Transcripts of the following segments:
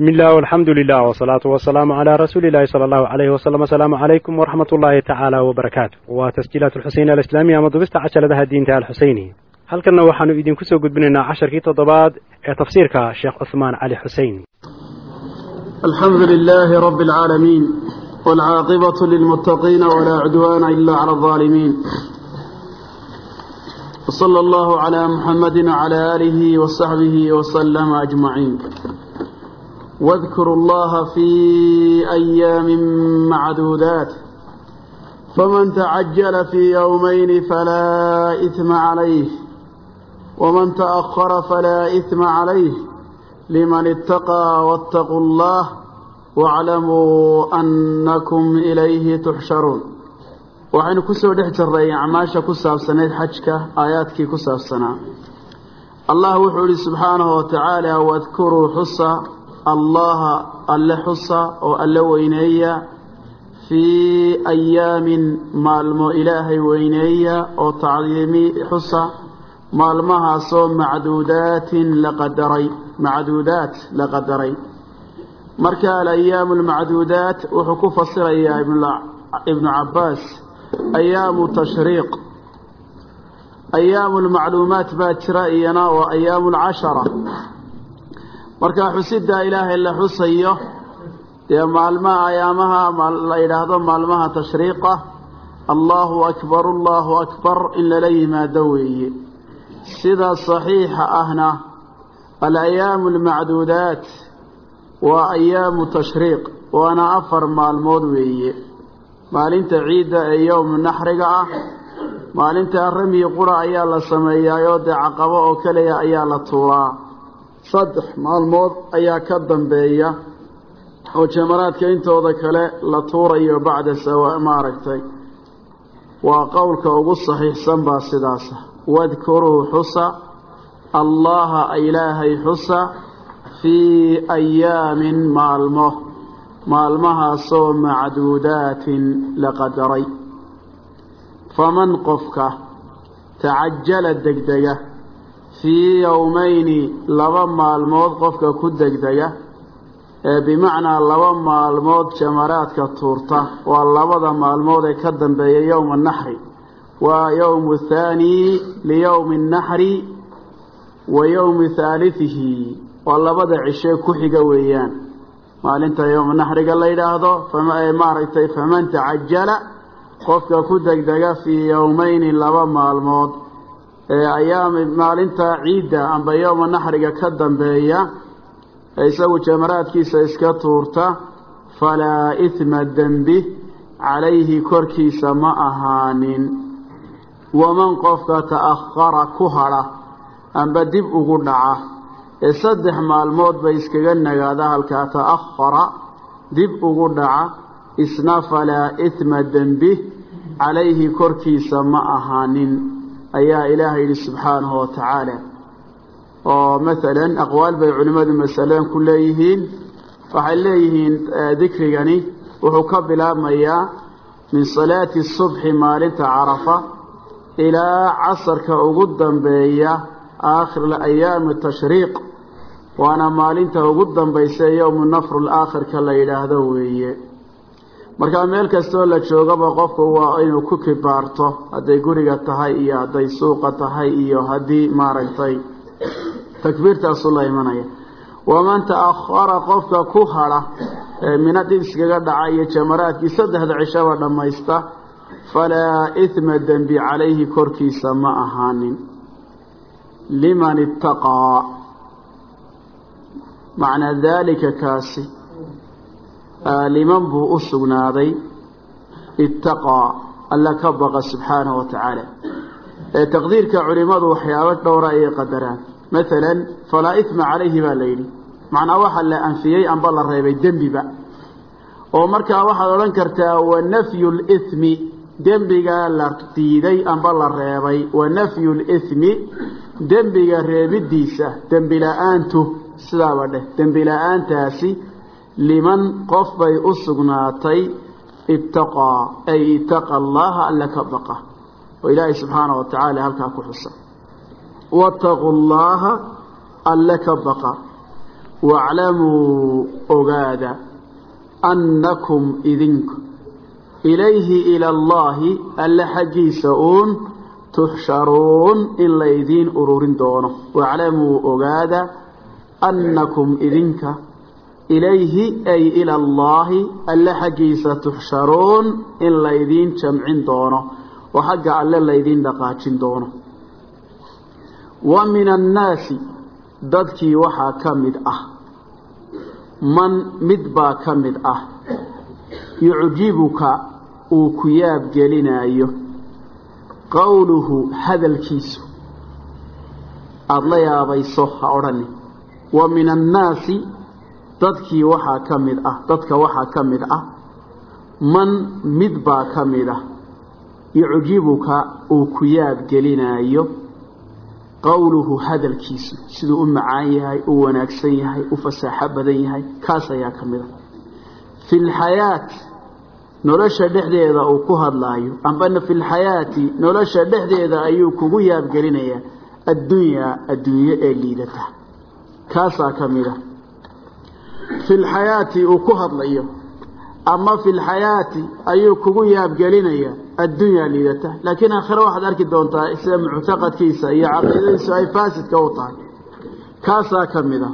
illah alxamdu lilah wsalaatu wasalaamu calaa rasuuli illahi sala allahu alayhi wasalam asalaamu calaykum waraxmat ullaahi tacaala wabarakaatu waa tasjiilaat alxuseyn alislaamiya ama dubista cajaladaha diinta alxuseyni halkanna waxaanu idinku soo gudbinaynaa casharkii toddobaad ee tafsiirka sheekh cuhmaan cali xuseyn alxamdu lilaahi rabbi alcaalamiin waalcaaqibatu lilmuttaqiina walaa cudwaana ila cala alظaalimiin wsala allahu calaa muxamadi wcalaa aalihi wasaxbihi wasalama ajmaciin واذكروا الله في أيام معدودات فمن تعجل في يومين فلا إثم عليه ومن تأخر فلا إثم عليه لمن اتقى واتقوا الله واعلموا أنكم إليه تحشرون waxaynu kusoo dhex jirray acmaasha ku saabsanayd xajka aayaadkii ku saabsanaa allah wuxuu ihi subxaanahu watacaala wadkuruu xusa allaha alle xusa oo alle weyneeya. Fii ayaamin maalmo ilaahay weyneeya oo tacdiimi xusa. Maalmahaasoo macduudaatin la qadaray. Macduudaat la qadaray. Marka alayaamu almacduudaat wuxuu ku fasirayaa ibnu cabbaas ayaamu tashriiq. Ayaamu lmacluumaat baa jira iyana waa ayaamu lcashara marka xusiddaa ilaahay la xusayo dee maalmaha ayaamaha la yidhaahdo maalmaha tashriiqa allahu akbar allahu akbar in lala yimaado weeye. Sida saxiixa ahna alayaamu almacduudaat waa ayaamu tashriiq waana afar maalmood weeye. Maalinta ciidda ee yowmu naxriga ah maalinta ramyi qura ayaa la sameeyaayoo dee caqabo oo keliya ayaa la tuuraa saddex maalmood ayaa ka dambeeya oo jamaraadka intooda kale la tuurayo bacda sawa maaragtay. Waa qowlka ugu saxiixsan baa sidaasa wadkuruu xusa allaha ilaahay xusa fii ayaamin maalmo maalmahaasoo macduudaatin la qadaray. Faman qofka tacajala degdega fii yowmayni laba maalmood qofka ku degdega ee bimacnaa laba maalmood jamaraadka tuurta waa labada maalmood ee ka dambeeya yowma naxri waa yowmu thaani liyowmi naxri wa yowmi haalihihi waa labada cishe ku xiga weeyaan. Maalinta yowma naxriga la yidhaahdo maaragtay faman tacajala qofka ku degdega fii yowmayni laba maalmood ee ayaami maalinta ciidda amba yowma naxriga ka dambeeya ee isagu jamaraadkiisa iska tuurta falaa ihma dembi calayhi korkiisa ma ahaanin. Waman qofka ta'akhara ku hadha amba dib ugu dhaca ee saddex maalmood bay iskaga nagaada halkaa ta'akhara dib ugu dhaca isna falaa ihma dembi calayhi korkiisa ma ahaanin ayaa ilaahay yidhi subxaanahu wa tacaala. Oo maalan aqwaal bay culimmadu masaladan ku leeyihiin. Waxay leeyihiin dikrigani wuxuu ka bilaabmayaa min salaati subxi maalinta carafa ilaa casarka ugu dambeeya aakhir ayaami tashriiq. Waana maalinta ugu dambaysa yowmu nafru laakhirka la yidhaahdo weeye markaa meel kastoo la joogaba qofku waa inuu ku kibaarto hadday guriga tahay iyo hadday suuqa tahay iyo haddii maaragtay takbiirtaasu la imanaya. Waman ta'akhara qofka ku hadha mina dib iskaga dhaca iyo jamaraadkii saddexda cishaba dhammaysta falaa ihma dembi calayhi korkiisa ma ahaanin. Liman ittaqaa. Macnaa daalika kaasi liman buu u sugnaaday ittaqaa alla ka baqa subxaanahu wa tacaala. Taqdiirka culimmadu waxyaabo dhowra ayay qadaraan. Maalan falaa ihma calayhi baa la yidhi. Macnaa waxa la anfiyey amba la reebay dembiba. Oo markaa waxaad odhan kartaa wa nafyu lithmi dembigaa la diiday amba la reebay. Wa nafyu lithmi dembiga reebidiisa dembi la'aantu sidaaba dheh dembi la'aantaasi liman qof bay u sugnaatay ittaqaa ay ittaqa allaha alla ka baqa. Oo ilaahay subxaana wa tacaala halkaa ku xusa. Waataquu llaha alle ka baqa. Waaclamuu ogaada annakum idinku. Ilayhi ila allaahi alle xaggiisa uun tuxsharuun in laydiin ururin doono. Waaclamuu ogaada annakum idinka ilayhi ay ila allaahi alle xaggiisa tuxsharuun in laydiin jamcin doono oo xagga alle laydiin dhaqaajin doono wa min annaasi dadkii waxaa ka mid ah man mid baa ka mid ah yucjibuka uu ku yaab gelinaayo qowluhu hadalkiisu aada la yaabayso ha odhani wa min annaasi dadkii waxaa ka mid ah dadka waxaa ka mid ah man mid baa ka mid ah yucjibuka uu ku yaab gelinaayo qowluhu hadalkiisu siduu u macaan yahay u wanaagsan yahay u fasaaxo badan yahay kaas ayaa ka mid a fi lxayaati nolosha dhexdeeda uu ku hadlaayo ambana fi lxayaati nolosha dhexdeeda ayuu kugu yaabgelinayaa addunyaa adduunye ee liidata. Kaasaa ka mid a fi lxayaati uu ku hadlayo. ama fi lxayaati ayuu kugu yaabgelinayaa addunyaa liidata. Laakiin aakhire waxaad arki doontaa sida muctaqadkiisa iyo caqiidadiisu ay faasidka u tahay. Kaasaa ka mid a.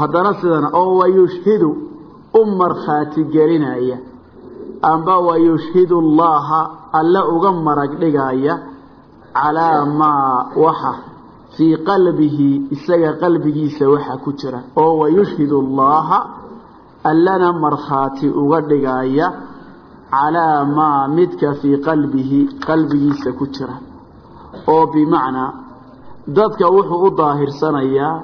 Haddana sidana oo wayushhidu u markhaati gelinaya. Amba wayushhidu allaha alle uga marag dhigaya calaa maa waxa fii qalbihi isaga qalbigiisa waxa ku jira oo wayushhidu allaha allana markhaati uga dhigaya calaa maa midka fii qalbihi qalbigiisa ku jira. Oo bimacnaa dadka wuxuu u daahirsanayaa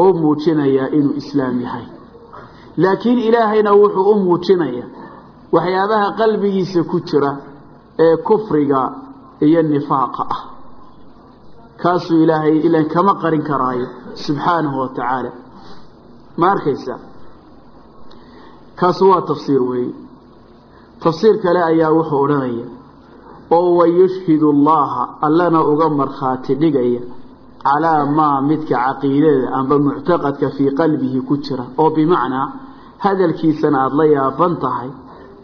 oo muujinayaa inuu islaam yahay. Laakiin ilaahayna wuxuu u muujinayaa waxyaabaha qalbigiisa ku jira ee kufriga iyo nifaaqa ah kaasuu ilaahay ilan kama qarin karaayo subxaanahu wa tacaala. Ma arkaysa? Kaasu waa tafsiir weeye tafsiir kale ayaa wuxuu odhanaya oo wayushhidu allaha allana uga markhaati dhigaya calaa maa midka caqiidada amba muctaqadka fii qalbihi ku jira. Oo bimacnaa hadalkiisana aada la yaaban tahay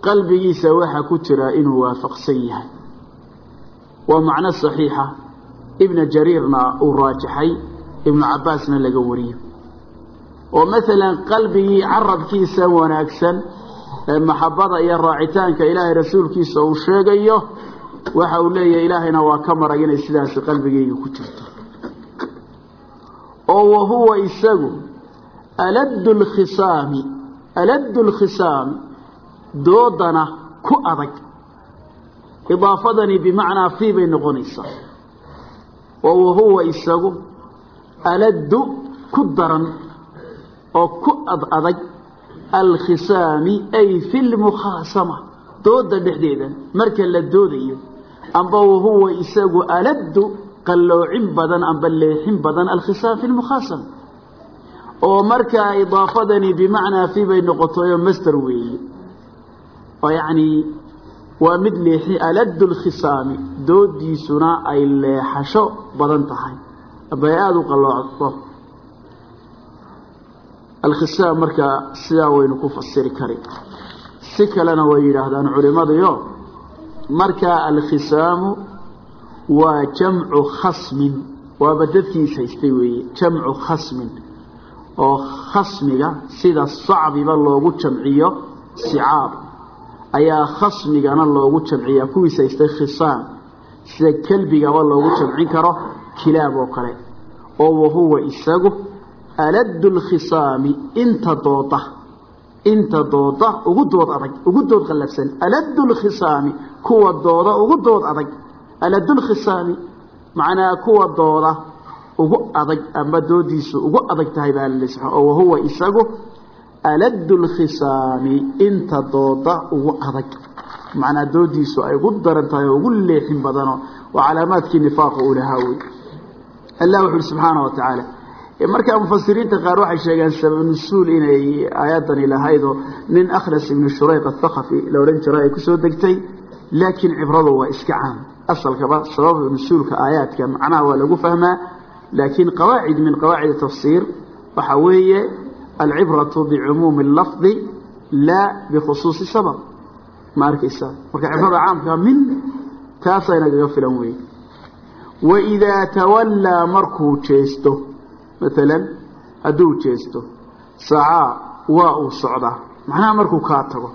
qalbigiisa waxa ku jira inuu waafaqsan yahay. Waa macno saxiixa ibna jariirna uu raajaxay ibnu cabbaasna laga wariyo. Oo maalan qalbigii carabkiisa wanaagsan ee maxabada iyo raacitaanka ilaahay rasuulkiisa uu sheegayo waxa uu leeyahay ilaahayna waa ka marag inay sidaasi qalbigayga ku jirto. Oo wahuwa isagu aladdu lkhisaami aladdu lkhisaami doodana ku adag. Idaafadani bimacnaa fii bay noqonaysaa oo wahuwa isagu aladdu ku daran oo ku ad adag alkhisaami ay fi lmukhaasama dooda dhexdeeda marka la doodayo amba wahuwa isagu aladdu qalloocin badan amba leexin badan alkhisaam fi lmukhaasama oo markaa idaafadani bimacnaa fii bay noqotayo master weeye oo yacni waa mid leexi aladdu lkhisaami doodiisuna ay leexasho badan tahay. Abay aada u qalloocdo. Alkhisaam markaa sidaa waynu ku fasiri kari si kalena way yidhaahdaan culimadiyo markaa alkhisaamu waa jamcu khasmin. Waaba dadkiis haystay weeye. Jamcu khasmin. Oo khasmiga sida sacbiba loogu jamciyo sicaab ayaa khasmigana loogu jamciyaa kuwiis haystay khisaam sida kelbigaba loogu jamcin karo kilaab oo kale oo wahuwa isagu aladdu lkhisaami inta dooda inta dooda ugu dood adag ugu dood qallafsan aladdu lkhisaami kuwa dooda ugu dood adag aladdu lkhisaami macnaa kuwa dooda ugu adag ama doodiisu ugu adag tahay baa subaa oo wahuwa isagu aladdu lkhisaami inta dooda ugu adag. Macnaa doodiisu ay ugu daran tahay oo ugu leexin badano waa calaamaadkii nifaaqa uu lahaa wey allah wuxu uhi subxaana wa tacaala markaa mufasiriinta qaar waxay sheegeen sababnusuul inay aayaddani lahaydoo nin akhnas ibnu shurayq athaqafi la odhan jiro ay ku soo degtay laakiin cibradu waa iska caam asalkaba sababa nusuulka aayaadka macnaha waa lagu fahmaa laakiin qawaacid min qawaacid tafsiir waxa weeye alcibratu bicumuumi lafdi laa bikhusuusi sabab ma arkaysaa marka cibrada caamka min taasaa inagaga filan weeye waidaa tawallaa markuu jeesto maalan hadduu jeesto sacaa waa uu socdaa macnaha markuu kaa tago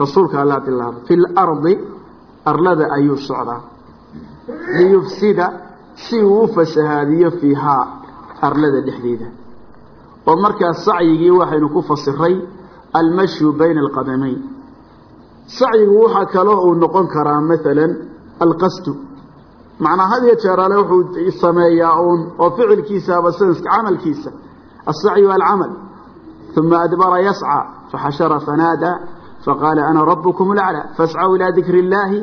rasuulka alla bilaaba fi lardi arlada ayuu socdaa liyufsida si uu u fasahaadiyo fiihaa arlada dhexdeeda oo markaas sacyigii waxaynu ku fasiray almashyu bayna alqadamayn sacyigu waxaa kaloo uu noqon karaa maalan alqasdu macnaa had iyo jeeraale wuxuu sameeyaa uun oo ficilkiisaaba sidaska camalkiisa asacyu alcamal uma adbara yascى faxashara fanaadaa faqaala ana rabukum laclى fascaw ilaa dikri اllaahi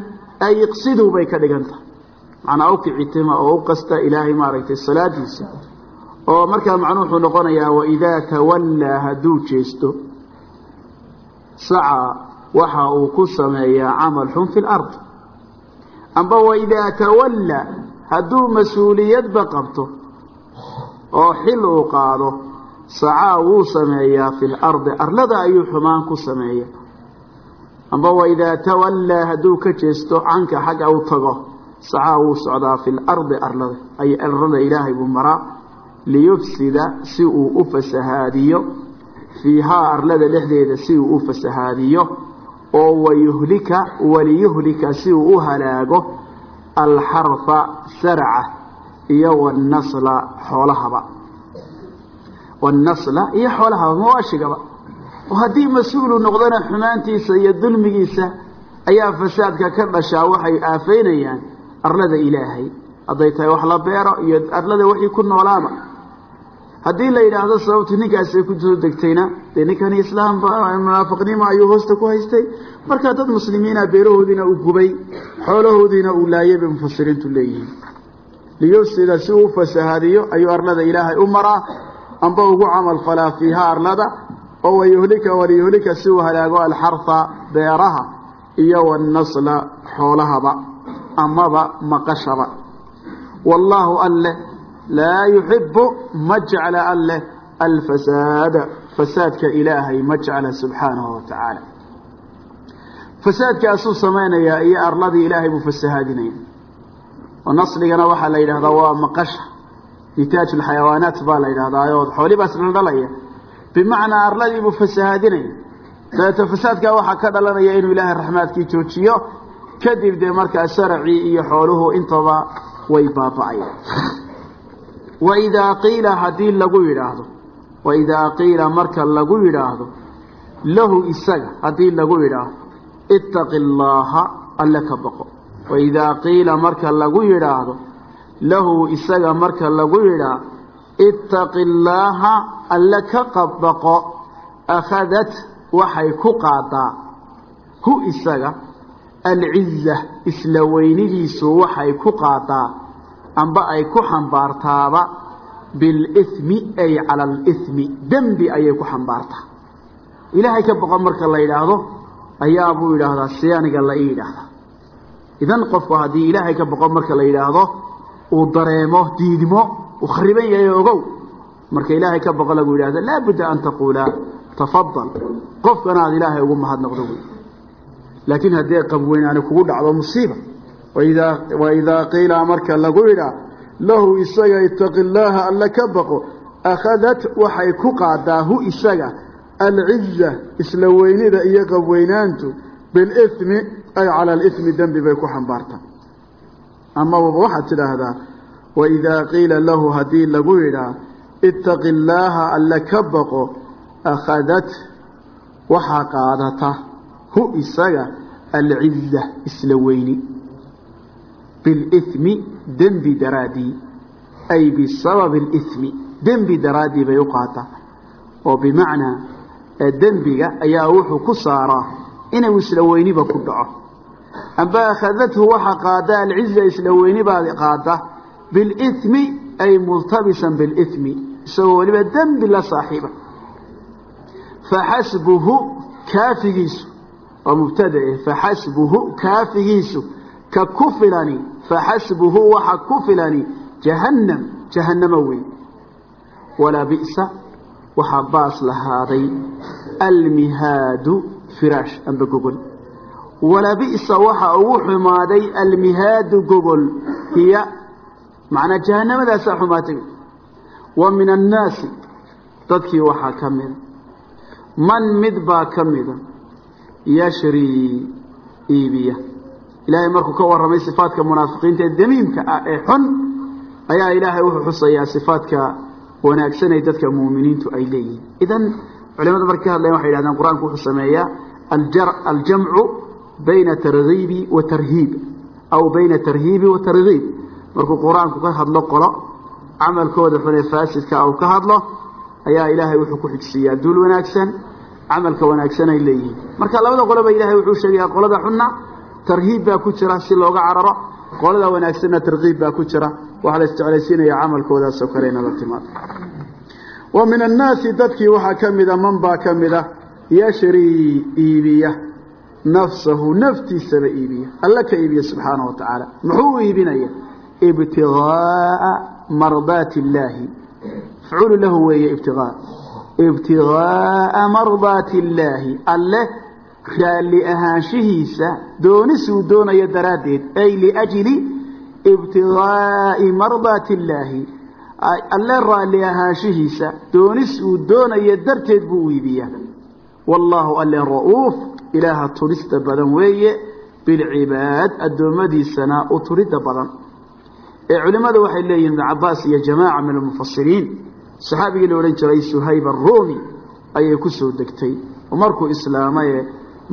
ay iqsiduu bay ka dhigan tahay macnaa u kicitima oo u qasta ilaahay maaragtay salaadiisa oo markaa macnuu wuxuu noqonayaa waidaa tawallaa hadduu jeesto sacaa waxa uu ku sameeyaa camal xun fi lard amba waidaa tawallaa hadduu mas'uuliyadba qabto oo xil uu qaado sacaa wuu sameeyaa fi lardi arlada ayuu xumaan ku sameeya amba waidaa tawallaa hadduu ka jeesto canka xagga u tago sacaa wuu socdaa fi lardi arlada ay arlada ilaahay buu maraa liyufsida si uu u fasahaadiyo fiihaa arlada dhexdeeda si uu u fasahaadiyo oo wayuhlika waliyuhlika si uu u halaago alxarfa sarca iyo wanasla xoolahaba. Wanasla iyo xoolahaba mawaashigaba oo haddii mas'uulu noqdana xumaantiisa iyo dulmigiisa ayaa fasaadka ka dhashaa waxay aafaynayaan arlada ilaahay. Hadday tahay wax la beero iyo arlada wixii ku noolaaba haddii la yidhaahdo sababtu ninkaasay ku soo degtayna dee ninkani islaam munaafiqnimo ayuu hoosta ku haystay. Markaa dad muslimiina beerahoodiina uu gubay xoolahoodiina uu laayay bay mufasiriintu leeyihiin. Liyufsida si uu fasahaadiyo ayuu arlada ilaahay u maraa amba ugu camal falaa fiiha arlada oo wayuhlika waliyuhlika si uu halaago alxarfa beeraha iyo wanasla xoolahaba amaba maqashaba. Wallaahu alleh laa yuxibu ma jecla alleh alfasaada. Fasaadka ilaahay ma jecla subxaanahu wa tacaala. Fasaadkaasuu samaynayaa iyo arladii ilaahay buu fasahaadinaya oo nasligana waxaa la yidhahdaa waa maqasha. Nitaaj lxayawaanaat baa la yidhahdaa oo xoolibaas dhaldhalaya bimacnaa arladii buu fasahaadinaya dabeeto fasaadkaa waxaa ka dhalanaya inuu ilaahay raxmaadkii joojiyo. Kadib dee markaa saracii iyo xooluhu intaba way baaba'ayaan waidaa qiila haddii lagu yidhaahdo waidaa qiila marka lagu yidhaahdo lahu isaga haddii lagu yidhaahdo ittaqi allaaha alle ka baqo. Waidaa qiila marka lagu yidhaahdo lahu isaga marka lagu yidhaahdo ittaqi allaaha alle ka qabaqo akhadat waxay ku qaadaa. Hu isaga alciza isla weynidiisu waxay ku qaadaa amba ay ku xambaartaaba bilimi ay cala alimi dembi ayay ku xambaartaa. Ilaahay ka boqo marka la yidhaahdo ayaa buu yidhaahdaa si aniga la ii yidhaahdaa. Idan qofku haddii ilaahay ka boqo marka la yidhaahdo uu dareemo diidmo uu khariban yahay ogow. Marka ilaahay ka boqo lagu yidhahdo laabudda an taquula tafadal qofkana ilaahay ugu mahadnaqdo wey. Laakiin haddii qabweyn kugu dhacdo musiiba waidaa qiila marka lagu yidhaa lahu isaga itaqi llaaha alle ka baqo akhadat waxay ku qaadaa hu isaga alciza isla weynida iyo qabweynaantu bilimi ay cala alimi dembi bay ku xambaartaa amaba waxaad tidhaahdaa waidaa qiila lahu haddii lagu yidhaa itaqi illaaha alle ka baqo akhadat waxaa qaadata hu isaga alciza isla weyni bilimi dembi daraaddii ay bisababi alimi dembi daraaddii bay u qaataa oo bimacnaa dembiga ayaa wuxuu ku saaraa inuu isla weyniba ku dhaco amba akhadathu waxa qaada alciza isla qaada bilimi ay multabisan bilimi isagoo weliba dembi la saaxiiba faxasbuhu kaafigiisu waa mubtadae faxasbuhu kaafigiisu ka ku filani faxasbuhu waxa ku filani jahannam jahannamo wey walaa bi'sa waxaa baas lahaaday almihaadu firaash amba gogol. Walaa bi'sa waxa ugu xumaaday almihaadu gogol hiya macnaa jahannamadaasaa xumaatay. Wa min annaasi dadkii waxaa ka mida man mid baa ka mida yashrii iibiya ilaahay markuu ka warramay sifaadka munaafiqiinta ee damiimka ah ee xun ayaa ilaahay wuxuu xusayaa sifaadka wanaagsan ee dadka muuminiintu ay leeyihiin. Idan culimadu markay ka hadlayan waxay yidhahdeen qur'aanku wuxuu sameeyaa aljamcu bayna targiibi wa tarhiib aw bayna tarhiibi wa targiib markuu qur'aanku ka hadlo qolo camalkooda xun ee faasidka u ka hadlo ayaa ilaahay wuxuu ku xigsiiyaa duul wanaagsan camalka wanaagsan ay leeyihiin. Marka labada qoloba ilahay wuxuu sheegayaa qolada xunna tarhiib baa ku jira si looga cararo. Qolada wanaagsanna tarkiib baa ku jira. Waxaa la isjeclaysiinaya camalkoodaasoo kale ina la timaado wa min annaasi dadkii waxaa ka mida man baa ka mida yashrii iibiya. Nafsahu naftiisaba iibiya. Alla ka iibiya subxaanahu wa tacaala muxuu iibinaya? Ibtigaaa mardaati illaahi mafcuulu lahu weeye ibtigaa ibtigaaa mardaati illaahi alle raalli ahaanshihiisa doonisuu doonayo daraaddeed ay liajli ibtigaa'i mardaati illaahi alle raalli ahaanshihiisa doonis uu doonayo darteed buu u iibiyaa wallaahu alle ra'uuf ilaaha turista badan weeye bilcibaad addoommadiisana u turidda badan. Ee culimmadu waxay leeyihiin ibnu cabaas iyo jamaaca min almufasiriin saxaabigii la odhan jiray suhayb aruumi ayay ku soo degtay. Markuu islaamaye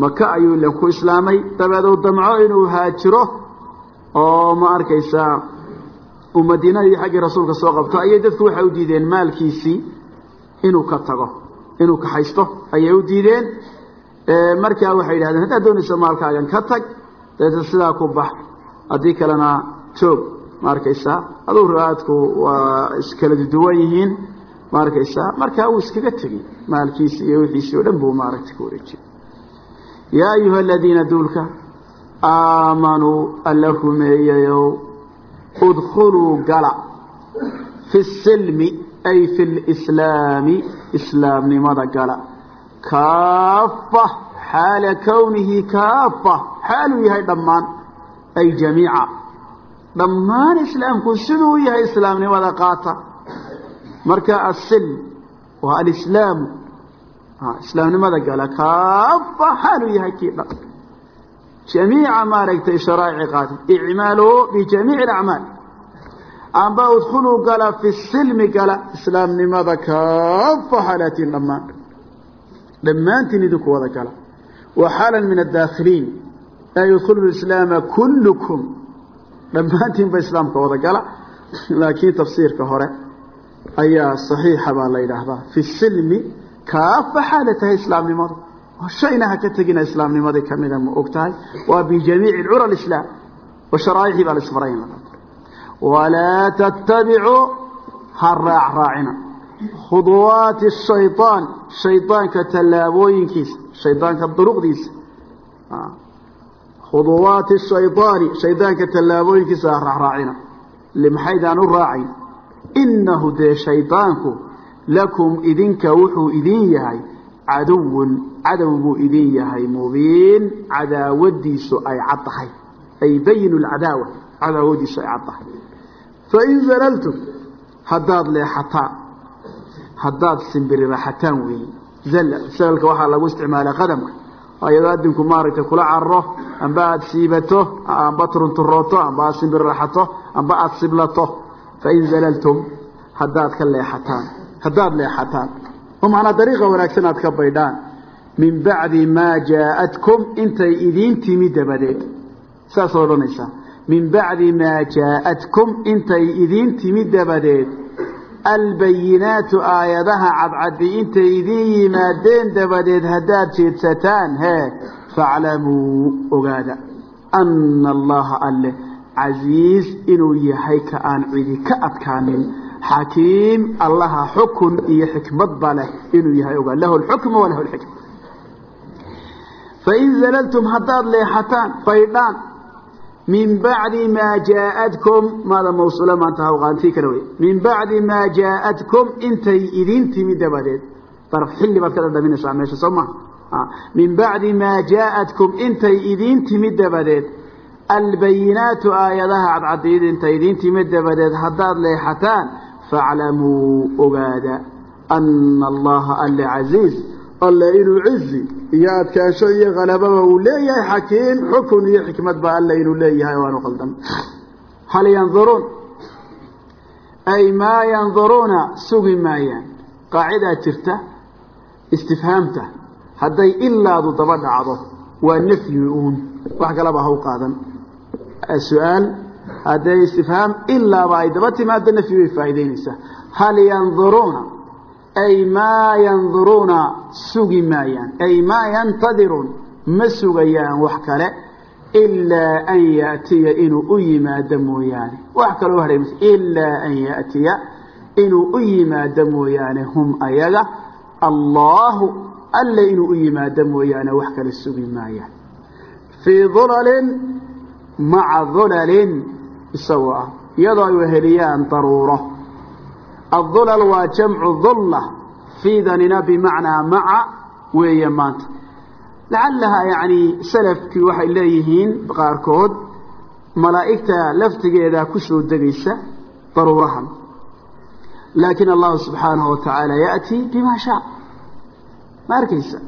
maka ayuu ilan ku islaamay. Dabeed uu damco inuu haajiro oo ma arkaysaa uu madiinadii xaggii rasuulka soo qabto ayay dadku waxay u diideen maalkiisii inuu ka tago inuu kaxaysto ayay u diideen. Markaa waxay yidhahdeen haddaad doonayso maalkaagan ka tag dabeetna sidaa ku bax. Haddii kalena joog ma arkaysaa aduu ra'aadku waa iskala duwan yihiin. Ma arkaysaa markaa uu iskaga tegey maalkiisi iyo wixiisii o dhan buu maaragtay ku wareejiyey yaa ayuha aladiina duulka aamanuu alla rumeeyayow udkhuluu gala fi silmi ay fi lislaami islaamnimada gala kaafa xaala kownihi kaafa xaaluu yahay dhammaan ay jamiica dhammaan islaamku siduu yahay islaamnimada qaata marka asilm waa alislaamu islaamnimada gala kaafa xaaluu yahay kii dhan. Jamiica maaragtay sharaa'ici qaata icmaaluu bijamiici alacmaal. Amba udkhuluu gala fi silmi gala islaamnimada kaafa xaalaatiin dhammaan. Dhammaantiin idinku wada gala. Wa min adaakhiliin ay udkhulu islaama kullukum. Dhammaantiinba islaamka wada gala. Laakiin tafsiirka hore ayaa saxiixa baa la yidhaahdaa. Fi silmi kaafa xaala tahay islaamnimadu shayna ha ka tegina islaamnimadii kamida ma og tahay waa bijamiici cura islaam wa sharaa'icii baa laisfarayn walaa tattabicuu ha raac raacina khuduwaati shayaan shaydaanka tallaabooyinkiisa shaydaanka duruqdiisa khuduwaati shaydaani shaydaanka tallaabooyinkiisa ha raacraacina limaxaydaan u raacayn innahu dee shaydaanku lakum idinka wuxuu idin yahay caduwun cadow buu idin yahay mubiin. Cadaawadiisu ay cad tahay. Ay bayinu lcadaawa cadaawadiisu ay cad tahay. Fain zalaltum haddaad leexataan haddaad simbiriraxataan weeye zalalka waxaa lagu isticmaala qadamka. Ayadoo adinku maaragtay kula cararo amba aada siibato amba turunturooto amba aad simbiriraxato amba aada siblato. Fain zalaltum haddaad ka leexataan haddaad leexataan. Oo macnaa dariiqa wanaagsan aad ka baydhaan. Min bacdi maa jaaءatkum intay idiin timi dabadeed. Saasoo odhanaysaa min bacdi maa jaaءatkum intay idiin timi dabadeed. Albayinaatu aayadaha cadcadi intay idiin yimaadeen dabadeed haddaad jeedsataan hee faaclamuu ogaada ana allaha alle casiiz inuu yahay ka aan cidi ka adkaanin xakiim allaha xukun iyo xikmadba leh inuu yahay ogaa lahu lxukmu walahu lxikma fain zalaltum haddaad leexataan baydhaan min bacdi maa jaaadkum maada mawsuula maanta hawqaantii kale wey min bacdi maa jaaadkum intay idin timi dabadeed daraf xilli baad ka dhadhaminaysaa meesha soo maha min bacdi maa jaaadkum intay idiin timi dabadeed albayinaatu aayadaha cadcadiid intay idiin timi dabadeed haddaad leexataan faaclamuu ogaada ana allaha alle casiiz alle inuu cizi iyo adkaansho iyo halababa uu leeyahay xakiim xukun iyo xikmad ba alle inuu leeyahay waanu qaldan hal yanduruun ay maa yanduruuna sugi maayaan qaacidaa jirta istifhaamta hadday ilaadu daba dhacdo waa nafyi uun wax kalaba ha u qaadan su'aal hadday istifhaam ilaaba ay daba timaado nafyi bay faa'idaynaysaa hal yanduruuna ay maa yanduruuna sugi maayaan ay maa yantadiruun ma sugayaan wax kale ilaa an yaatiya inuu u yimaado mooyaane wax kaloo hadhay ilaa an yaatiya inuu u yimaado mooyaane hum ayaga allahu alle inuu u yimaado mooyaane wax kale sugi maayaan fii dulalin maca dulalin isagoo ah iyadoo ay weheliyaan daruuro. Aلdulal waa jamcu dulla fiidanina bimacnaa maca weeye maanta. Lacallaha yani salafkii waxay leeyihiin qaarkood malaa'igta laftigeeda ku soo degaysa daruurahan. Laakiin allahu subxaanahu watacaala yaأtii bima shaa. Ma arkaysa?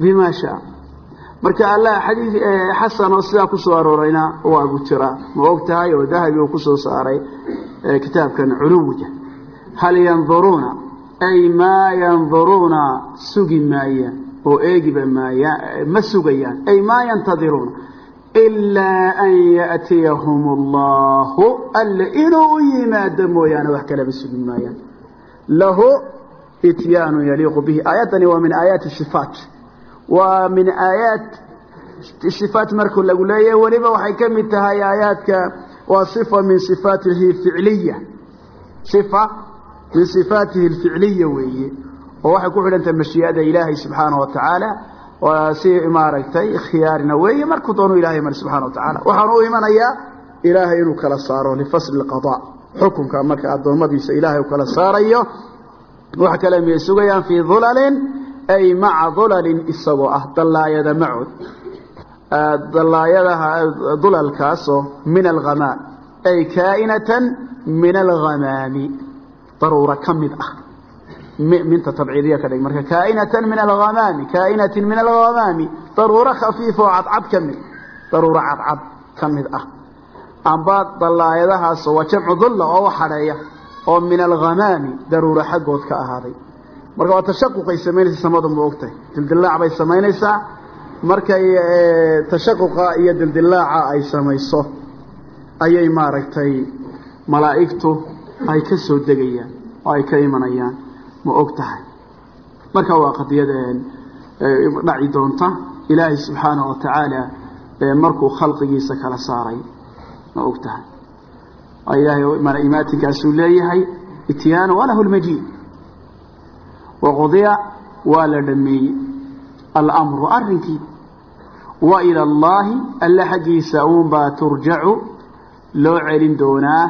Bima shaa marka allah xadii xasan oo sidaa ku soo aroorayna waa gu jiraa ma og tahay oo dahabi uu ku soo saaray kitaabkan culuwja hal yanduruuna ay maa yanduruuna sugi maayaan oo eegiba maayaan ma sugayaan. Ay maa yantadiruuna ilaa an yaأtiyahum اllahu alle inuu u yimaado mooyaane wax kaleba sugi maayaan. Lahu ityaanu yaliiqu bihi. Aayaddani waa min aayaati sifaat waa min aayaat sifaat markuu lagu waxay ka mid tahay aayaadka waa ifa min ifaatihi ficliya. Ifa min sifaatihi alficliya weeye oo waxay ku xidhantahay mashii'ada ilaahay subxaanahu wa tacaala waa si maaragtay khiyaarina weeye markuu doonuu ilahay mari subxana wa tacaala waxaan u imanayaa ilaahay inuu kala saaro lifasli اlqadaa xukunka marka addoommadiisa ilaahay u kala saarayo wax kale miyay sugayaan fii ay maca dulalin isagoo ah dallaayada macood dallaayadaha dulalkaasoo min alghamaam ay kaa'inatan min alghamaami daruura ka mid ah minta tabciidiya ka dhig marka kaa'inatan min alghamaami kaa'inatin min alghamaami daruuro khafiif oo cadcad ka mid daruuro cadcad ka mid ah amba dallaayadahaasoo waa jamcu dulla oo waxadheeya oo min alghamaami daruuro xaggood ka ahaaday marka waa tashaquqay samaynaysa samadu ma dildilaac bay samaynaysaa markay tashaquqa iyo dildilaaca ay samayso ayay maaragtay malaa'igtu ay ka soo degayaan oo ay ka imanayaan ma og tahay marka waa qadiyad dhaci doonta. Ilaahay subxaanahu wa tacaala markuu khalqigiisa kala saaray ma og tahay ilaahay imaatinkaasuu leeyahay ityaanu walahu lmajiid waqudiya waa la dhameeyey. Almru arrinkii. Wa ila allaahi alle xaggiisa uunbaa turjacu loo celin doonaa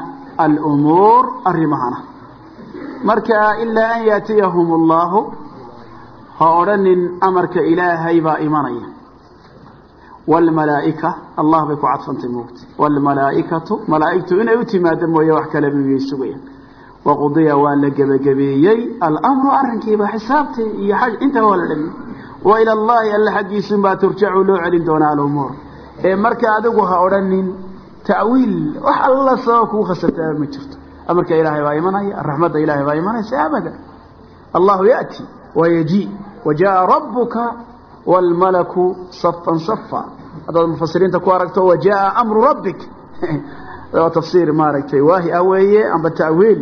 alumuur arrimahana marka ilaa an yaatiyahum allaahu ha odhanin amarka ilaahay baa imanaya. Wlmalaaika allah bay ku cadfantay moogta wlmalaaikatu malaaigtu inay u timaado mooye wax kaleba miyay sugayaan waqudiya waa la gebagabeeyey almru arrinkiiba xisaabtii iyo intaa waa la dhami wa ila allahi alle xaggiisunbaa turjacu loo celin doonaa alumuur ee marka adigu ha odhanin ta'wiil wax alla sabab kugu khasabtaa ma jirto amarka ilaahay baa imanaya raxmadda ilahay baa imanaysa abada allahu ya'ti wayaji wajaءa rabuka wاlmalaku safan safa haddaad mufasiriinta ku aragto wajaءa amru rabbik waa tafsiir maaragtay waahi ah weeye amba ta'wiil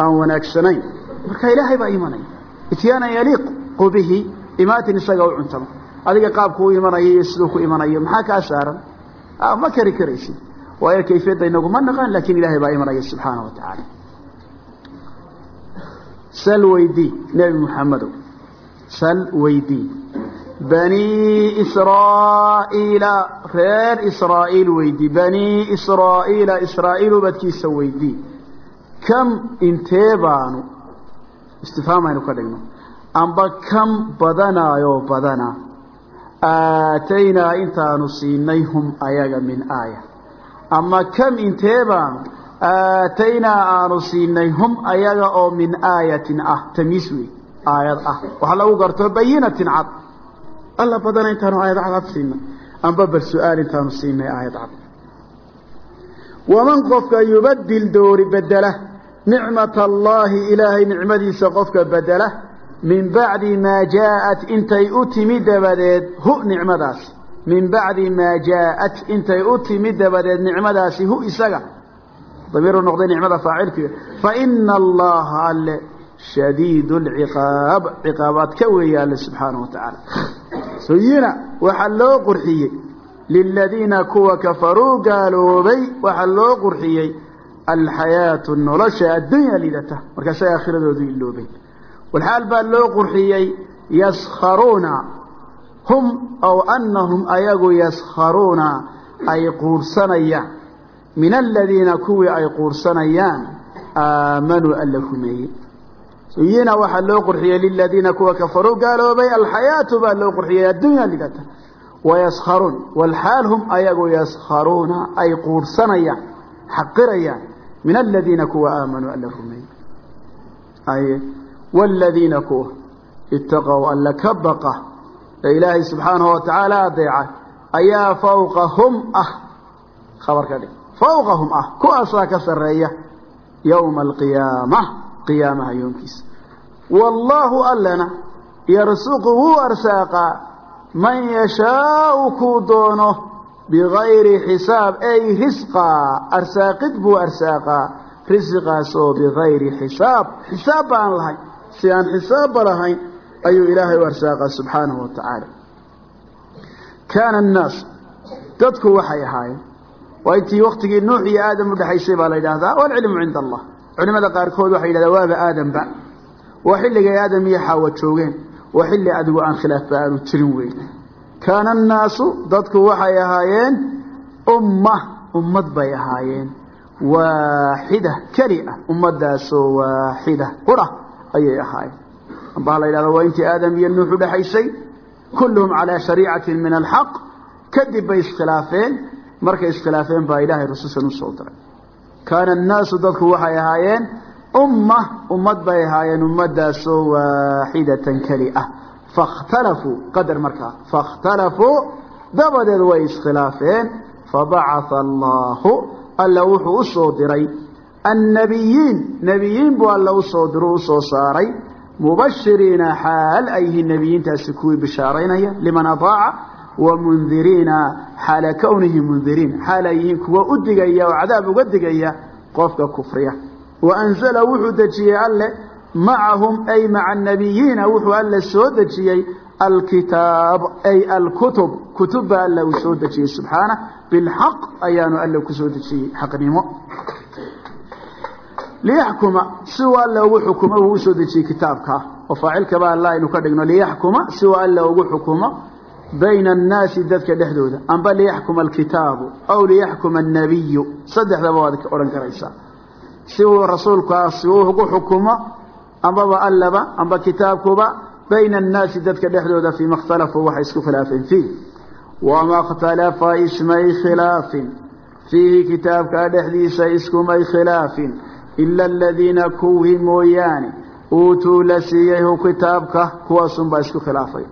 aan wanaagsanayn. Marka ilaahay baa imanaya ityaana yaliiqu bihi imaatin isaga u cuntama adiga qaabku u imanayo iyo siduu ku imanayo maxaa kaa saaran? Ma kari karaysid. Waayo kayfiyadda inaguma naqaan laakiin ilahay baa imanaya subxaanaه wa tacaala. Sal weydii nebi muxamedow sal weydii banii israa'iila reer israa'iil weydii banii israa'iila israa'iil ubadkiisa weydii kam intee baanu istifhaam aynu ka dhigno? Amba kam badanaayoo badana? Aataynaa intaanu siinay hum ayaga min aaya. Ama kam intee baanu? Aataynaa aanu siinay hum ayaga oo min aayatin ah tamiis wey aayad ah. Waxa lagu garto bayinatin cad. Alla badana intaanu aayad cadad siinay. Amba bal su'aal intaanu siinay aayad cad. Waman qofka yubadil doori bedela nicmat allaahi ilaahay nicmadiisa qofka bedela min bacdi maa jaa'at intay u timi dabadeed hu nicmadaasi min bacdi maa jaa'at intay u timi dabadeed nicmadaasi hu isaga. Damiiru noqday nicmada faacilkiiyo fa ina allaha alle shadiid lciqaab ciqaabaadka weeye alle subxaanah wa tacaala. Suyina waxaa loo qurxiyey. Liladiina kuwa kafaruu gaaloobay waxaa loo qurxiyey alxayaatu nolosha addunya lidata markaasay aakhiradoodu iloobay walxaal baa loo qurxiyey yaskharuuna. Hum aw anahum ayagu yaskharuuna ay quursanayaan. Min aladiina kuwii ay quursanayaan aamanuu alla rumeeyey. Suyina waxaa loo qurxiyey liladiina kuwa kafaruu gaaloobay alxayaatu baa loo qurxiyey addunya lidata wayaskharuun walxaal hum ayagu yaskharuuna ay quursanayaan xaqirayaan min aladiina kuwa aamanuu alla rumeeyey wladiina kuwa itaqow alla ka baqa ee ilaahay subxaanahu watacaala adeeca ayaa fawqahum ah khabar ka dhig fawqahum ah kuwaasaa ka sarreeya yowma alqiyaama qiyaamaha yoonkiisa wallaahu allana yarsuqu wuu arsaaqaa man yashaau kuu doono bigayri xisaab ay risqaa arsaaqid buu arsaaqaa risqaas oo bigayri xisaab xisaab baan lahayn si aan xisaabba lahayn ayuu ilaahay u arsaaqa subxaanahu wa tacaala kaana annaas dadku waxay ahaayeen waa intii waktigii nuux iyo aadam udhexaysay baa la yidhaahdaa waalcilmu cinda allah culimada qaarkood waxay yidhahdaa waaba aadamba waa xilligay aadam iyo xaawa joogeen waa xilli adigu aan khilaafba aanu jirin weyn kaana annaasu dadku waxay ahaayeen umma ummad bay ahaayeen. Waaxida keli ah ummadaasoo waaxida qura ayay ahaayeen. Ambaa la yidhahda waa intii aadam iyo nuux udhexaysay kulluhum calaa shariicatin min alxaq. Kadib bay iskhilaafeen. Markay iskhilaafeen baa ilaahay rusushan u soo diray. Kaana annaasu dadku waxay ahaayeen umma ummad bay ahaayeen ummadaasoo waaxidatan keli fakhtalafuu qadar markaa fakhtalafuu dabadeed way iskhilaafeen fabacaa allaahu alla wuxuu u soo diray annabiyiin nebiyiin buu alla u soo diru u soo saaray mubashiriina xaal ay yihiin nebiyiintaasi kuwii bishaaraynaya liman ataaca wa mundiriina xaala kownihi mundiriin xaal ay yihiin kuwa u digaya oo cadaab uga digaya qofka kufriya wa anzala wuxuu dejiyey alle macahum ay maca annabiyiina wuxuu alle soo dejiyey alkitaab ay alkutub kutubba alla uu soo dejiyey subxaanah bilxaq ayaanu alle ku soo dejiyey xaqnimo. Liyaxkuma si uu alle ugu xukumo uu u soo dejiyey kitaabkaa oo faacilkaba alla aynu ka dhigno liyaxkuma si uu alle ugu xukumo bayna annaasi dadka dhexdooda. Amba liyaxkuma alkitaabu aw liyaxkuma annabiyu. Saddexdaba waad odhan karaysaa. Si uu rasuulkaasi ugu xukumo ambaba allaba amba kitaabkuba bayna annaasi dadka dhexdooda fiima ikhtalafuu waxay isku khilaafeen fiih. Wama ikhtalafa ismay khilaafin. Fiihi kitaabka dhexdiisa iskumay khilaafin. Ila aladiina kuwii mooyaane uutuu la siiyey hu kitaabka kuwaasunbaa isku khilaafay.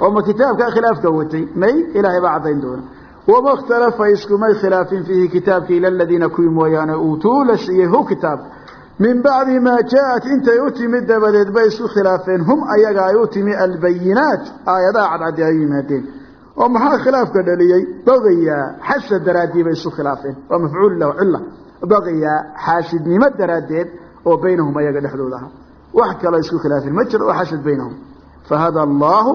Oo kitaabkaa khilaafka watay may ilaahay baa caddayn doona. Wama ikhtalafa iskumay khilaafin fiihi kitaabka ila aladiina kuwii mooyaane uutuu la siiyey hu kitaabka min bacdi maa jaaءat intay u timid dabadeed bay isku khilaafeen. Hum ayaga ay u timi albayinaat aayadaha cadcadi ay u yimaadeen. Oo maxaa khilaafka dhaliyey bagayaa xasad daraaddii bay isu khilaafeen. Waa mafcuul lahu cila bagayaa xaasidnimo daraaddeed oo baynahum ayaga dhexdooda aha. Wax kaloo isku khilaafeen. Ma jiro oo xasad baynahum. Fahada allaahu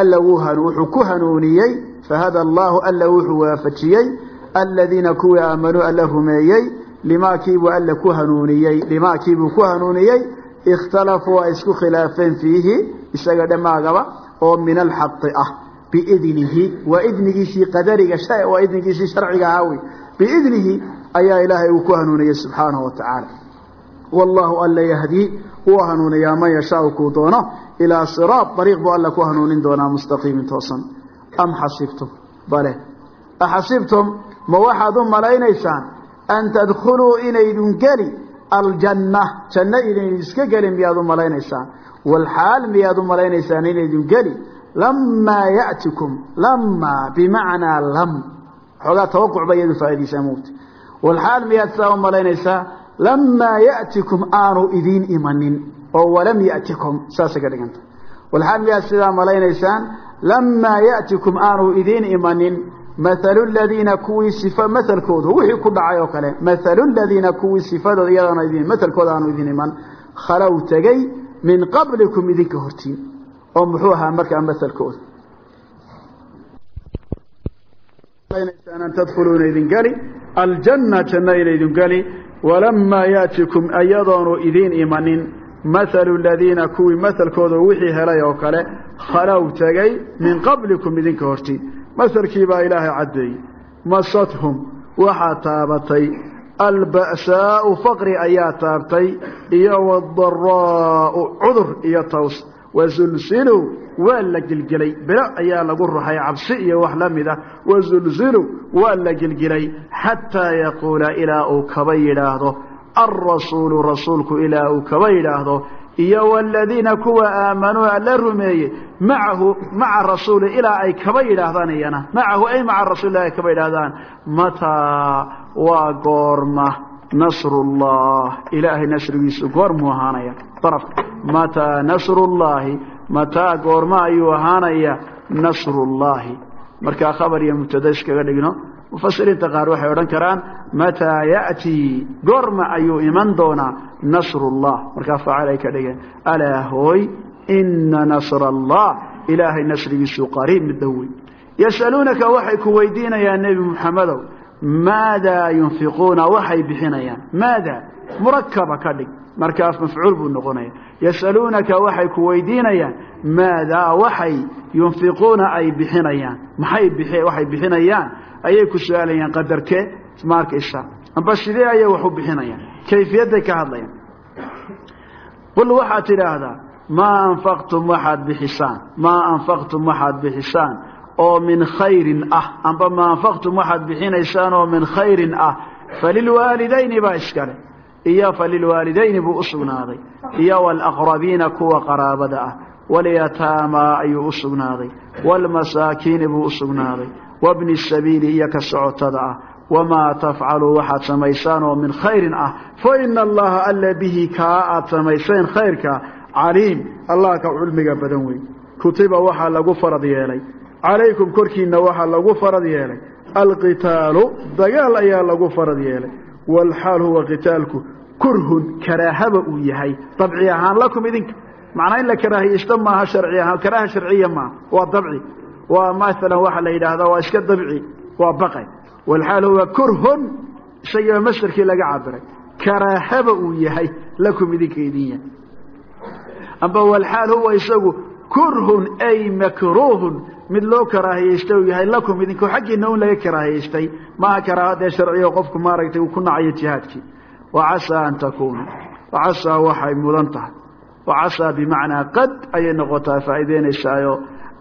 alla wuxuu ku hanuuniyey. Fahada allaahu alla wuxuu waafajiyey. Aladiina kuwii aamanuu alla rumeeyey limakiibuu alla ku hanuuniyey limakiibuu ku hanuuniyey ikhtalafuu ay isku khilaafeen fiihi isaga dhammaagaba oo min alxaqi ah biidnihi waa idnigiisii qadariga waa idnigiisii sharciga ahaa wey biidnihi ayaa ilaahay uu ku hanuuniyey subxaanahu wa tacaala. Wallahu alla yahdii wuu hanuuniyaa man yashaau kuu doono ilaa siraad dariiq buu alla ku hanuunin doonaa mustaqiimin toosan. Am xasibtum? Bale. Axasibtum ma waxaad u malaynaysaan an tadkhuluu inaydun geli aljanna janno inaydun iska gelin miyaad u malaynaysaan walxaal miyaad u malaynaysaan inaydun geli lamaa yatikum lamaa bimacnaa lam xoogaa tawaquc ba iyadu faa'idaysaa mugta walxaal miyaad sidaa u malaynaysaa lamaa yatikum aanu idiin imanin oo walam yatikum saasay ka dhiganta walxaal miyaad sidaa malaynaysaan lamaa yatikum aanu idiin imanin mathalu ladiina kuwii sifa mathalkoodu wixii ku dhacay oo kale mathalu ladiina kuwii sifadooda iyadana idin mathalkooda aanu idin iman khalow tegey min qablikum idinka hortiin oo muxuu ahaa markaa mathalkooda an tadkhuluu inaydin geli aljanna janna inaydin geli walamaa yaatikum ayadoonu idiin imanin mathalu ladiina kuwii mathalkooda wixii helay oo kale khalow tegey min qablikum idinka hortiin masalkii baa ilaahay caddeeyey. Masathum waxaa taabatay. Alba'saau faqri ayaa taabtay. Iyo wadaraa'u cudur iyo taws. Wazulziluu waa la gelgelay bilo ayaa lagu ruxay cabsi iyo wax la mid ah. Wazulziluu waa la gelgelay xataa yaquula ilaa uu kaba yidhaahdo. Alrasuulu rasuulku ilaa uu kaba yidhaahdo iyo wladiina kuwa aamanuu alla rumeeyey macahu maca rasuuli ilaa ay kaba yidhaahdaan iyana. Macahu ay maca rasuul ay kaba yidhaahdaan. Mataa waa goorma. Nasrullah ilaahay nasrigiisu goormuu ahaanaya? Darafka mataa nasrullahi mataa goorma ayuu ahaanaya? Nasrullahi markaa khabar iyo mubtada iskaga dhigno mufasiriinta qaar waxay odhan karaan mataa ya'tii goorma ayuu iman doonaa nasrullah. Markaa faacil ay ka dhigeen. Alaa hooy ina nasra allah ilaahay nasrigiisu qariib mid dhow wey yasaluunaka waxay ku weydiinayaan nebi muxamedow maadaa yunfiquuna? Waxay bixinayaan. Maada? Murakaba ka dhig. Markaas mafcuul buu noqonaya yasaluunaka waxay ku weydiinayaan maadaa waxay yunfiquuna ay bixinayaan. Maxay waxay bixinayaan ayay ku su'aalayaan qadarkee ma arkaysa amba sidee ayay wax u bixinayaan? Kayfiyadday ka hadlayaan. Qul waxaad tidhaahdaa maa anfaqtum waxaad bixisaan? Maa anfaqtum waxaad bixisaan? oo min khayrin ah. Amba maa anfaqtum waxaad bixinaysaan oo min khayrin ah. Falilwaalidayni baa iskale. Iyo falilwaalidayni buu u sugnaaday. Iyo waalaqrabiina kuwa qaraabada ah. Walyataamaa ayuu u sugnaaday. Waalmasaakiini buu u sugnaaday wabni sabiili iyo ka socotada ah wamaa tafcaluu waxaad samaysaan oo min khayrin ah fa ina allaha alla bihi kaa aad samayseen khayrka caliim allah ka cilmiga badan wey kutiba waxaa lagu farad yeelay calaykum korkiina waxaa lagu farad yeelay alqitaalu dagaal ayaa lagu farad yeelay walxaal huwa qitaalku kurhun karaahaba uu yahay dabci ahaan lakum idinka macnaa in la karaahiyeysto maaha sharci ahaan karaaha sharciya maaha waa dabci waa maalan waxaa la yidhaahdaa waa iska dabci waa baqay. Walxaal huwa kurhun isagiiba masdarkii laga cabiray. Karaahaba uu yahay lakum idinka idin yahay. Amba walxaal huwa isagu kurhun ay makruuhun mid loo karaahiyeysta uu yahay lakum idinku xaggiina un laga karaahiyeystay. Maaha karaahadee sharciga qofku maaragtay uu ku nacayo jihaadkii. Wacasaa an takuuna wacasaa waxay mudan tahay. Wacasaa bimacnaa qad ayay noqotaa faa'iideynaysaayo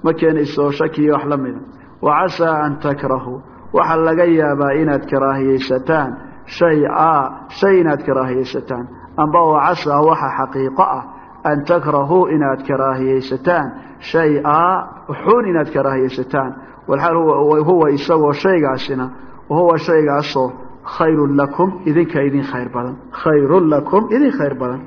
ma keenayso shakiyo wax la mida. Wacasaa an takrahuu waxaa laga yaabaa inaad karaahiyeysataan shay a shay inaad karaahiyeysataan amba wacasaa waxa xaqiiqo ah an takrahuu inaad karaahiyeysataan shay a xun inaad karaahiyeysataan walxaal huwa isagoo shaygaasina huwa shaygaasoo khayrun lakum idinka idin khayr badan. Khayrun lakum idin khayr badan.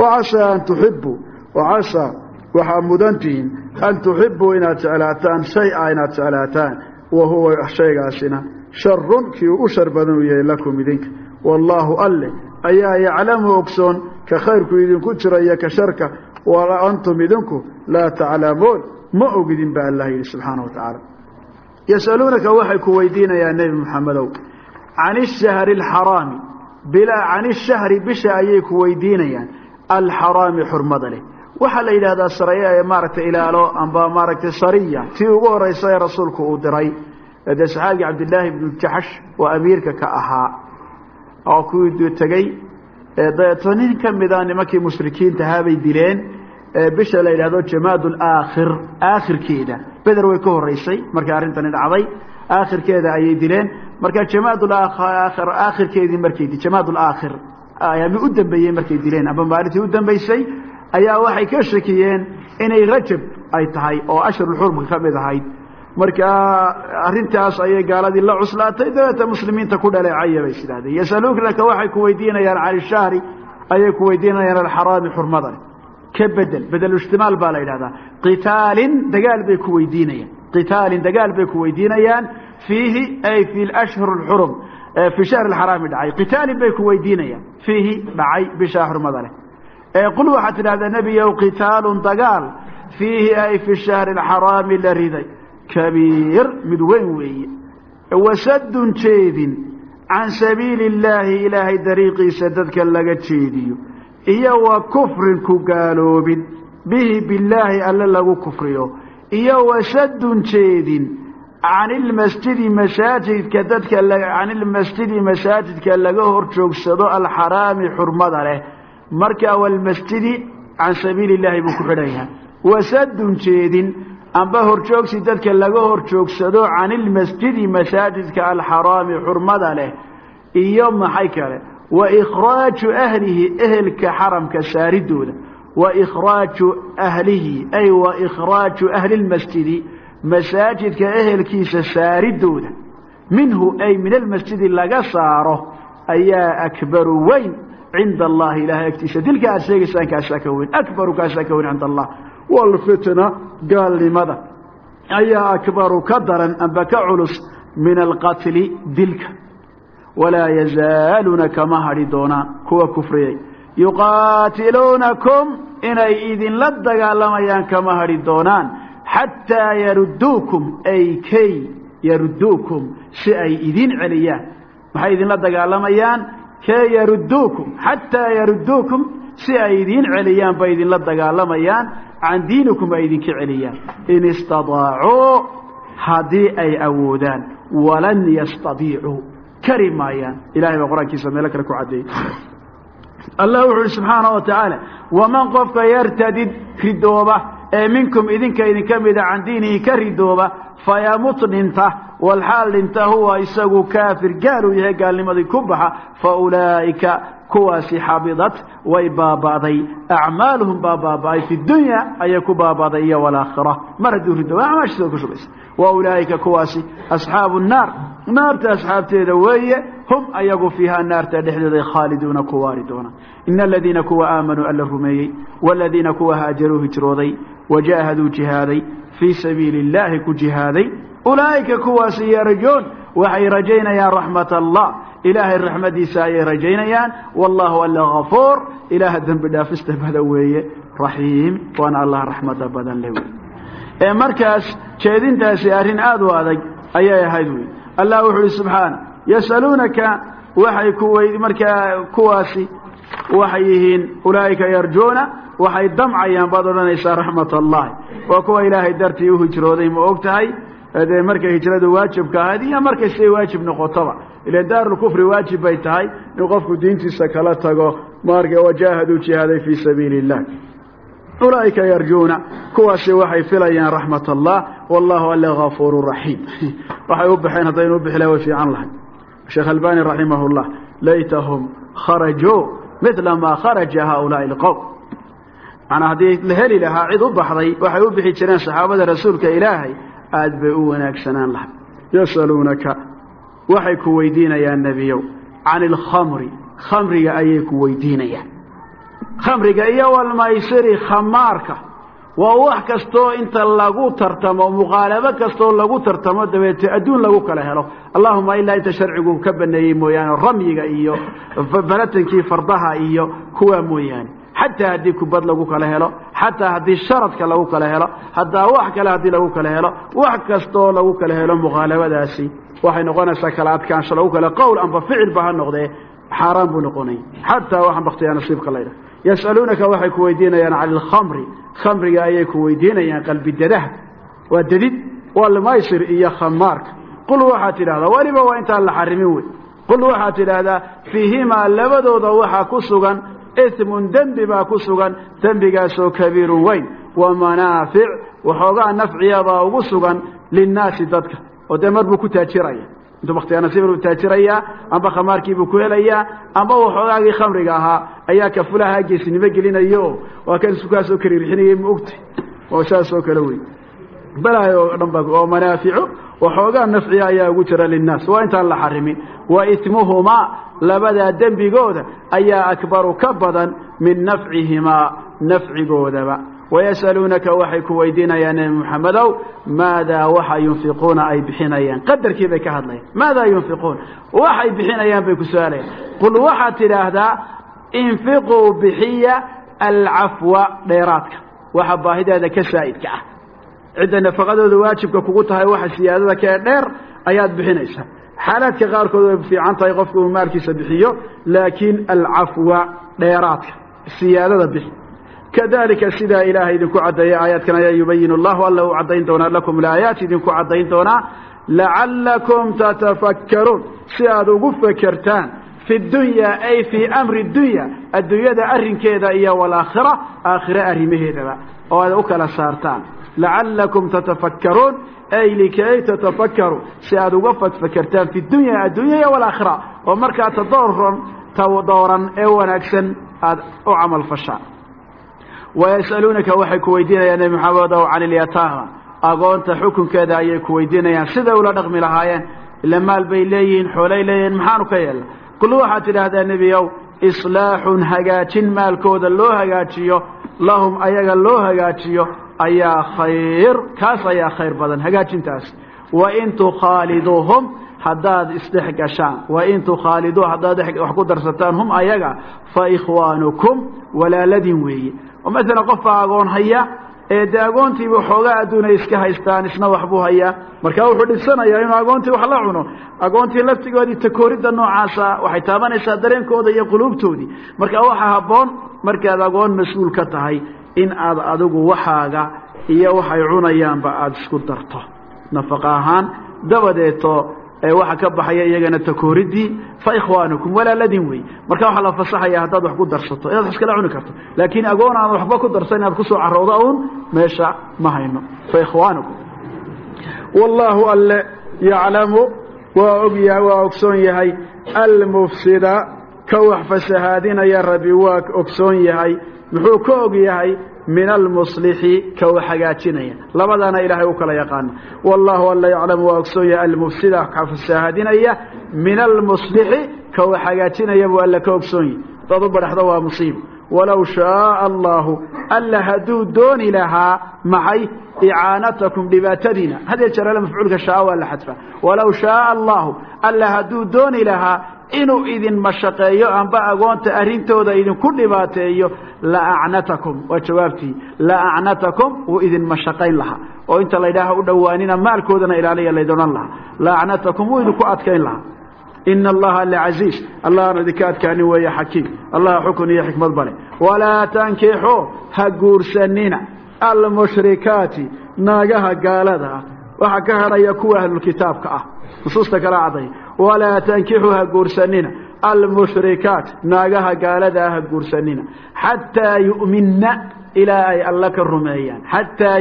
Wacasaa an tuxibuu wacasaa waxaa mudantihiin an tuxibuu inaad jeclaataan? Shay a inaad jeclaataan. Wa huwa shaygaasina sharun kii uu u shar badan u yahay lakum idinka. Wallaahu alle ayaa yaclamu ogsoon ka khayrku idinku jira iyo ka sharka. Wa antum idinku laa taclamuun. Ma ogidin ba allah yidhi subxaana wa tacaala. Yasaluunaka waxay ku weydiinayaan nebi moxamedow can ishahri alxaraami. Bilaa can ishahri bisha ayay ku weydiinayaan alxaraami xurmada leh waxaa la yidhahdaa saraya ee maaragtay ilaalo amba maaragtay sariya. Tii ugu horeysa ee rasuulku uu diray. Dee saxaabigii cabdillaahi ibnu jaxsh oo amiirka ka ahaa oo kuwii tegey dabeeto nin ka mida nimankii mushrikiinta ahaabay dileen bisha la yidhahdo jamaad alaakhir aakhirkeeda. Beder way ka horeysay markay arrintani dhacday aakhirkeeda ayay dileen. Marka jamaad aakhir aakhirkeedii markay jamaad alaakhir ayaami u dambeeyey markay dileen. Amba maalintii u dambeysay ayaa waxay ka shakiyeen inay rajab ay tahay oo ashhurulxurmka ka mid ahayd. Marka arrintaas ayay gaaladii la cuslaatay dabeeta muslimiinta ku dhaleecaya bay sidaahdeen yasaluunaka waxay ku weydiinayaan cani shahri ayay ku weydiinayaan alxaraami xurmadan ka bedel bedeluijtimaal baa la yidhahdaa. Qitaalin dagaal bay ku weydiinayaan. Qitaalin dagaal bay ku weydiinayaan fiihi ay fi ashhur اxurum fi shahr اxaraami dhacay. Qitaalin bay ku weydiinayaan fiihi dhacay bishaa xurmada leh qul waxaad tidhahdaa nebiyow qitaalun dagaal fiihi ay fi shahri اxaraami la riday. Kabiir mid weyn weeye. Wasadun jeedin can sabiili اllaahi ilaahay dariiqiisa dadka laga jeediyo iyo wa kufrin ku gaaloobin bihi billaahi alle lagu kufriyo iyo wasadun jeedin can ilmasjidi masaajidka dadka can ilmasjidi masaajidka laga hor joogsado alxaraami xurmada leh markaa walmasjidi can sabiili illaahi buu ku xidhayaa wasadun jeedin amba horjoogsi dadka laga hor joogsado can ilmasjidi masaajidka alxaraami xurmada leh iyo maxay kale wa ikhraaju ahlihi ehelka xaramka saaridooda. Wa ikhraaju ahlihi ay wa ikhraaju ahli lmasjidi masaajidka ehelkiisa saaridooda. Minhu ay min almasjidi laga saaro ayaa akbaru weyn cinda allahi ilahay agtiisa dilka aad sheegaysaan kaasaa ka weyn akbaru kaasaa ka weyn cinda allah walfitna gaalnimada ayaa akbaru ka daran amba ka culus min alqatli dilka walaa yazaaluuna kama hadhi doonaan kuwa kufriyay yuqaatiluunakum inay idinla dagaalamayaan kama hadhi doonaan xataa yarudduukum ay kay yarudduukum si ay idin celiyaan maxay idinla dagaalamayaan kay yarudduukum xataa yarudduukum si ay idin celiyaan bay idinla dagaalamayaan can diinikum ay idinka celiyaan. In istadaacuu haddii ay awoodaan walan yastadiicuu kari maayaan. Ilahay baa qur'aankiisa meelo kale ku caddeeyey allah wuxu uhi subxaana wa tacaala waman qofka yartadid ridooba ee minkum idinka idinka mida can diinihi ka ridooba fayamut dhinta walxaal dhinta huwa isagu kaafir gaaluu yahay gaalnimadii ku baxa fa ulaa'ika kuwaasi xabidat way baaba'day. Acmaaluhum baa baaba'ay fi dunya ayay ku baaba'day iyo walaakhira mar hadduu ridooba acmaashiisa ku shubaysa wa ulaa'ika kuwaasi asxaabu nnaar naarta asxaabteeda weeye hum ayagu fiihaa naarta dhexdeeday khaaliduuna ku waari doona. Ina aladiina kuwa aamanuu alla rumeeyey waladiina kuwa haajaruu wajaahaduu jihaaday fii sabiili اllaahi ku jihaaday ulaa'ika kuwaasi yarjuun waxay rajaynayaan raxmat allah ilaahay raxmadiisa ayay rajaynayaan wallahu alla gafuur ilaaha dembi dhaafista badan weeye raxiim waana allah raxmada badan le wey ee markaas jeedintaasi arrin aada u adag ayay ahayd wey allah wuxu uhi subxaana yasaluunaka waxay kuwey markaa kuwaasi waxay yihiin ulaa'ika yarjuuna waxay damcayaan baad odhanaysaa raxmat allahi waa kuwa ilaahay dartii u hijrooday ma og tahay dee markay hijradu waajibka ahayd iyo markay siday waajib noqotoba ilan daarulkufri waajib bay tahay in qofku diintiisa kala tago. Marka wajaahaduu jihaaday fii sabiili illah ulaa'ika yarjuuna kuwaasi waxay filayaan raxmat allah wallahu alla gafuuru raxiim waxay u baxeen haddaynu u bixi laha way fiican lahay sheekh albani raximah laytahum kharajuu midla maa kharaja haaulaai alqowm manaa haddii la heli lahaa cid u baxday waxay u bixi jireen saxaabada rasuulka ilaahay aad bay u wanaagsanaan lahay yasaluunaka waxay ku weydiinayaan nebiyow can ilkhamri khamriga ayay ku weydiinayaan. Khamriga iyo walmaysiri khamaarka waa wax kastoo inta lagu tartamo muqaalabo kastoo lagu tartamo dabeete adduun lagu kala helo. Allahuma ilaa inta sharcigu ka baneeyey mooyaane ramyiga iyo balatankii fardaha iyo kuwaa mooyaane xataa haddii kubad lagu kala helo xataa haddii sharadka lagu kala helo hataa wax kale haddii lagu kala helo wax kastoo lagu kala helo muqaalabadaasi waxay noqonaysaa kala adkaansho lagu kala qowl amba ficilba ha noqdee xaaraan buu noqonaya xataa waxaan baktiyaa nasiibka laydhah yas'aluunaka waxay ku weydiinayaan cani alkhamri khamriga ayay ku weydiinayaan qalbi dadaha waa dadid walmaysir iyo khamaarka qul waxaad tidhahdaa weliba waa intaan la xarimin wey. Qul waxaad tidhaahdaa fiihimaa labadooda waxaa ku sugan ismun dembi baa ku sugan dembigaasoo kabiirun weyn wa manaafic waxoogaa nafciyabaa ugu sugan linnaasi dadka oo dee mar buu ku taajiraya intuu bakhtiyaanasiib buu taajirayaa amba khamaarkiibuu ku helayaa amba waxoogaagii khamriga ahaa ayaa kafulaha geesinimo gelinayo. Waa kan isukaasoo kariirixinayay ma ogta oo saasoo kale wey balaayo oo dhan ba oo manaaficu waxoogaa nafciya ayaa ugu jira linnaas. Waa intaan la xarimin. Wa ismuhumaa labadaa dembigooda ayaa akbaru ka badan min nafcihimaa nafcigoodaba. Wayas'aluunaka waxay ku weydiinayaan nebi moxamedow maadaa waxa yunfiquuna ay bixinayaan? Qadarkii bay ka hadlayaan. Maadaa yunfiquun waxay bixinayaan bay ku su'aalayaan qul waxaad tidhaahdaa infiquu bixiya alcafwa dheeraadka. Waxa baahideeda ka saa'idka ah cidda nafaqadooda waajibka kugu tahay waxa siyaadada kee dheer ayaad bixinaysaa. Xaalaadka qaarkood way fiican tahay qofku uu maalkiisa bixiyo laakiin alcafwa dheeraadka siyaadada bixi. Kadalika sidaa ilaahay idinku caddeeya aayaadkan ayaa yubayin allahu alla uu caddayn doonaa lakum laayaat idinku caddayn doonaa lacallakum tatafakkaruun. Si aad ugu fekertaan fi dunya ay fii amri dunya adduunyada arrinkeeda iyo walaakhira aakhire arrimaheedaba oo aad u kala saartaan lacallakum tatafakkaruun ay likay tatafakkaruu si aad uga fadfakertaan fi dunya addunya iyo walaakhira oo markaa tadooron tadooran ee wanaagsan aada u camal fashaan wayas'aluunaka waxay ku weydiinayaan nebi maxamed ow cani ilyataama agoonta xukunkeeda ayay ku weydiinayaan siday ula dhaqmi lahaayeen ila maal bay leeyihiin xoolay leeyihiin maxaanu ka yeelna kul waxaad tidhaahdaa nebiyow islaaxun hagaajin maalkooda loo hagaajiyo ayaa khayr kaas ayaa khayr badan hagaajintaas. Wain tukhaaliduuhum haddaad isdhex gashaan wain tukhaaliduu haddaad wax ku darsataan hum ayaga fa ikhwaanukum walaaladin weeye. Oo masalan qofbaa agoon haya ee dee agoontiiba xoogaa adduunay iska haystaan isna waxbuu hayaa. Markaa wuxuu dhibsanayaa inuu agoontii wax la cuno. Agoontii laftigoodii takooridda noocaasa waxay taabanaysaa dareenkooda iyo quluubtoodii. Marka waxaa habboon markaad agoon mas'uul ka tahay in aad adigu waxaaga iyo waxay cunayaanba aada isku darto. Nafaqa ahaan dabadeeto waxa ka baxaya iyagana takooridii fa ikhwaanukum walaaladin wey marka waxaa la fasaxaya haddaad wax ku darsato inaad wax iskala cuni karto. Laakiin agoon aan waxba ku darsan inaad ku soo caroodo un meesha ma hayno. Fa ikhwaanukum. Wallaahu alle yaclamu waa ogyahay waa ogsoon yahay. Almufsida ka wax fasahaadinaya rabi waa ogsoon yahay muxuu ka og yahay min almuslixi ka wax hagaajinaya. Labadana ilaahay u kala yaqaana wallahu alla yaclamu waa ogsoon yahay almufsida ka fasahaadinaya min almuslixi ka hagaajinaya buu alla ka ogsoon yahay hadaad u badhaxdo waa musiibo walow shaaa allahu alla hadduu dooni lahaa maxay icaanatakum dhibaatadiina. Hadee jeerale mafcuulka shaa waa la xadfa. Walow shaaa allahu alla hadduu dooni lahaa inuu idin mashaqeeyo amba agoonta arrintooda idinku dhibaateeyo la acnatakum waa jawaabtii la acnatakum wuu idin mashaqayn lahaa. Oo inta laydhaaha u dhowaanina maalkoodana ilaaliya laydodhan lahaa. La acnatakum wuu idinku adkayn lahaa ina allaha lacasiiz allahna idinka adkaanin weeye xakiim allaha xukun iyo xikmad bale walaa tankixu ha guursanina almushrikaati naagaha gaalada ah waxaa ka hadhaya kuwa ahlulkitaabka ah nusuusta kala caday walaa tankixu ha guursanina almushrikaat naagaha gaalada ah ha guursanina xataa yu'minna ilaa ay alla ka rumeeyaan xataa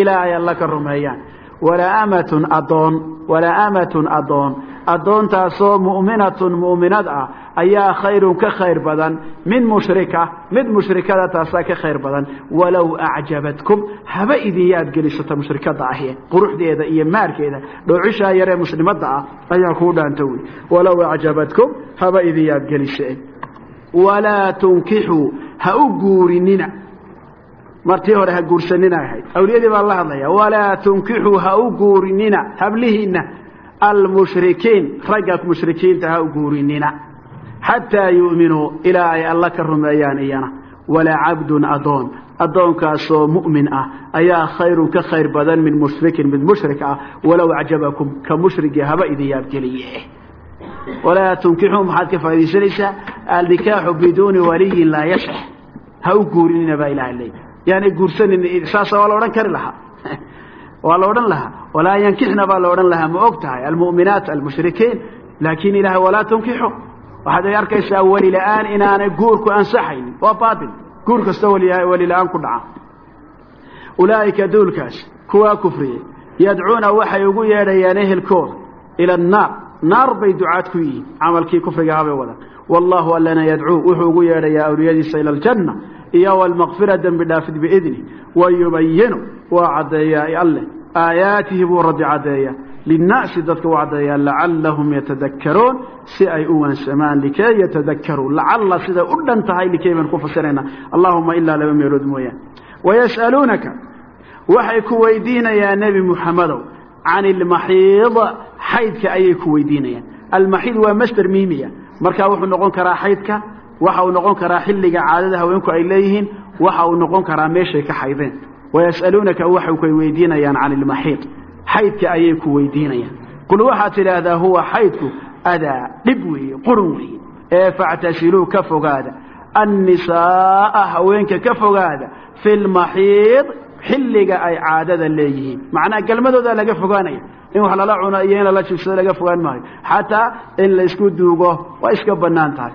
ilaa ay alla ka rumeeyaan walaamatun adoon walaamatun adoon addoontaasoo mu'minatun mu'minad ah. Ayaa khayrun ka khayr badan. Min mushrika mid mushrikada taasaa ka khayr badan. Walow acjabatkum haba idin yaad gelisata mushrikada ahi. Quruxdeeda iyo maalkeeda dhoocishaa yaree muslimadda ah ayaa kuu dhaanta wey walow acjabatkum haba idin yaad gelise walaa tunkixuu ha u guurinina martii hore ha guursanina ahayd awliyadii baa la hadlaya walaa tunkixuu ha u guurinina. Hablihiinna almushrikiin ragga mushrikiinta ha u guurinina. Xataa yu'minuu ilaa ay alla ka rumeeyaan iyana. Walaa cabdun adoon. Addoonkaasoo mu'min ah ayaa khayrun ka khayr badan min mushrikin mid mushrik ah. Walow acjabakum ka mushrigii haba idin yaabgeliye. Walaa tunkixuu maxaad ka faa'idaysanaysaa alnikaaxu biduuni waliyin laa yasix ha u guurinina baa ilahay leey yaanay guursanin saasa waa la odhan kari lahaa. Waa la odhan lahaa. Walaa yankixna baa la odhan lahaa ma og tahay. Almu'minaat almushrikiin. Laakiin ilahay walaa tunkixu. Waxaad ay arkaysaa weli la'aan inaanay guurku ansaxaynin waa baatil. Guur kasta weli la'aan ku dhaca. Ulaa'ika duulkaas kuwaa kufriyey yadcuuna waxay ugu yeedhayaan ehelkooda ila annaar naar bay ducaad ku yihiin. Camalkii kufriga habay wadan. Wallahu allana yadcuu. Wuxuu ugu yeedhayaa awliyadiisa ila aljanna iyo walmaqfira dembi dhaafid biidni wayubayinu waa caddeeyaa alleh. Aayaatihi buu rabbi caddeeyaa linnaasi dadka u caddeeyaa lacallahum yatadakkaruun si ay u waansamaan likay yatadakkaruun. Lacalla siday u dhan tahay likay baan ku fasiraynaa allahuma ilaa laba meelood mooyaan wayas'aluunaka waxay ku weydiinayaan nebi muxamedow can ilmaxiid xaydka ayay ku weydiinayaan. Almaxiid waa masder miimiya. Markaa wuxuu noqon karaa xaydka waxa uu noqon karaa xilliga caadada haweenku ay leeyihiin waxa uu noqon karaa meeshay ka xaydeen. Wayas'aluunaka waxay ku weydiinayaan can ilmaxiid xaydka ayay ku weydiinayaan. Qul waxaad tidhaahdaa huwa xaydku adaa dhib weeye qurun weeye. Ee factasiluu ka fogaada. Annisaaa haweenka ka fogaada. Fi lmaxiid xilliga ay caadada leeyihiin. Macnaha gelmadooda laga fogaanaya in wax lala cuno iyo in lala jibsado laga fogaan maayo. Xataa in laysku duugo waa iska bannaan tahay.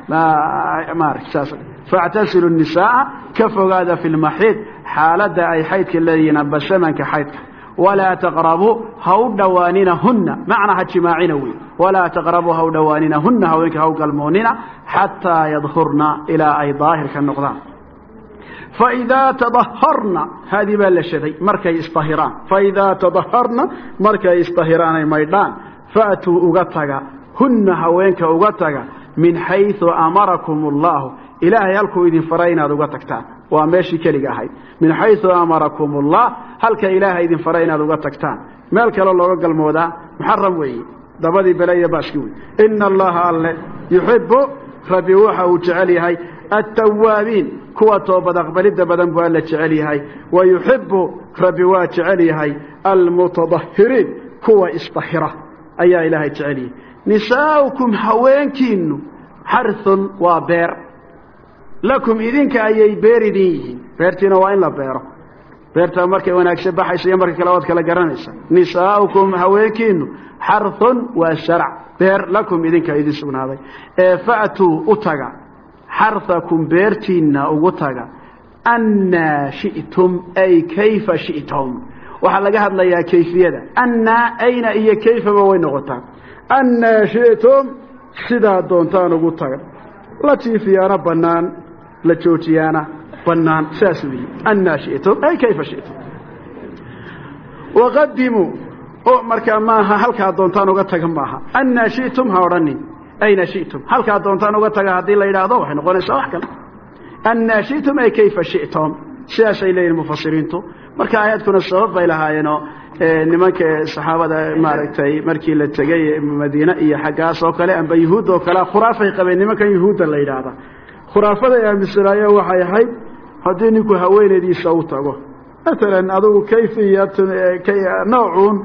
Factasilu nisaaa ka fogaada fi lmaxiid xaaladda ay xaydka leeyihiin amba samanka xaydka. Walaa taqrabuu ha u dhowaanina hunna macna ha jimaacina wey walaa taqrabuu ha u dhowaanina hunna haweenka ha galmoonina xataa yadhurna ilaa ay daahirka noqdaan faidaa tadaharna haadii baa la shaday markay isdahiraan faidaa tadaharna markay isdahiraan ay maydhaan faatuu uga taga hunna haweenka uga taga min xayثu amarakum اllahu ilaahay halkuu idin faray inaad uga tagtaan waa meeshii keliga ahayd min xayثu amarakum اllah halka ilaahay idin faray inaad uga tagtaan meel kaloo looga galmoodaa muxaram weeye dabadii bele iyo baaski wey ina allaha alle yuxibu rabbi waxa uu jecel yahay attawaabiin kuwa toobad aqbalidda badan waa la jecel yahay wa yuxibu rabbi waa jecel yahay almutadahiriin kuwa isdahira ayaa ilaahay jecel yahay nisaa'ukum haweenkiinnu xarhun waa beer lakum idinka ayay beer idin yihiin beertiina waa in la beero beertaa markay wanaagsan baxaysa iyo kala garanaysa nisaa'ukum haweenkiinnu xarhun waa sharac beer lakum idinka idin sugnaaday ee xarhakum beertiinna ugu taga. Annaa shi'tum ay kayfa shi'tum? Waxaa laga hadlayaa kayfiyada. Annaa ayna iyo kayfaba way noqotaa. Annaa shi'tum sidaa doontaan ugu taga. La jiifiyaana bannaan la joojiyaana bannaan. Saas weeye. Annaa shi'tum ay kayfa shi'tum? Waqadimuu o markaa maaha halkaa doontaan uga taga maaha. Annaa shi'tum ha odhanin ayna shi'tum halkaa doontaan uga taga haddii la yidhaahdo waxay noqonaysaa wax kale annaa shi'tum ay kayfa shi'tum sidaasay leeyihiin mufasiriintu marka aayaadkuna sabab bay lahaayeenoo nimanka saxaabada maaragtay markii la tegey madiine iyo xaggaas oo kale amba yuhuud oo kale khuraafay qabeen nimankan yuhuudda la yidhaahda khuraafaday aaminsanaayeen waxay ahayd haddii ninku haweenaydiisa u tago maalan adugu kayfiyat noocuun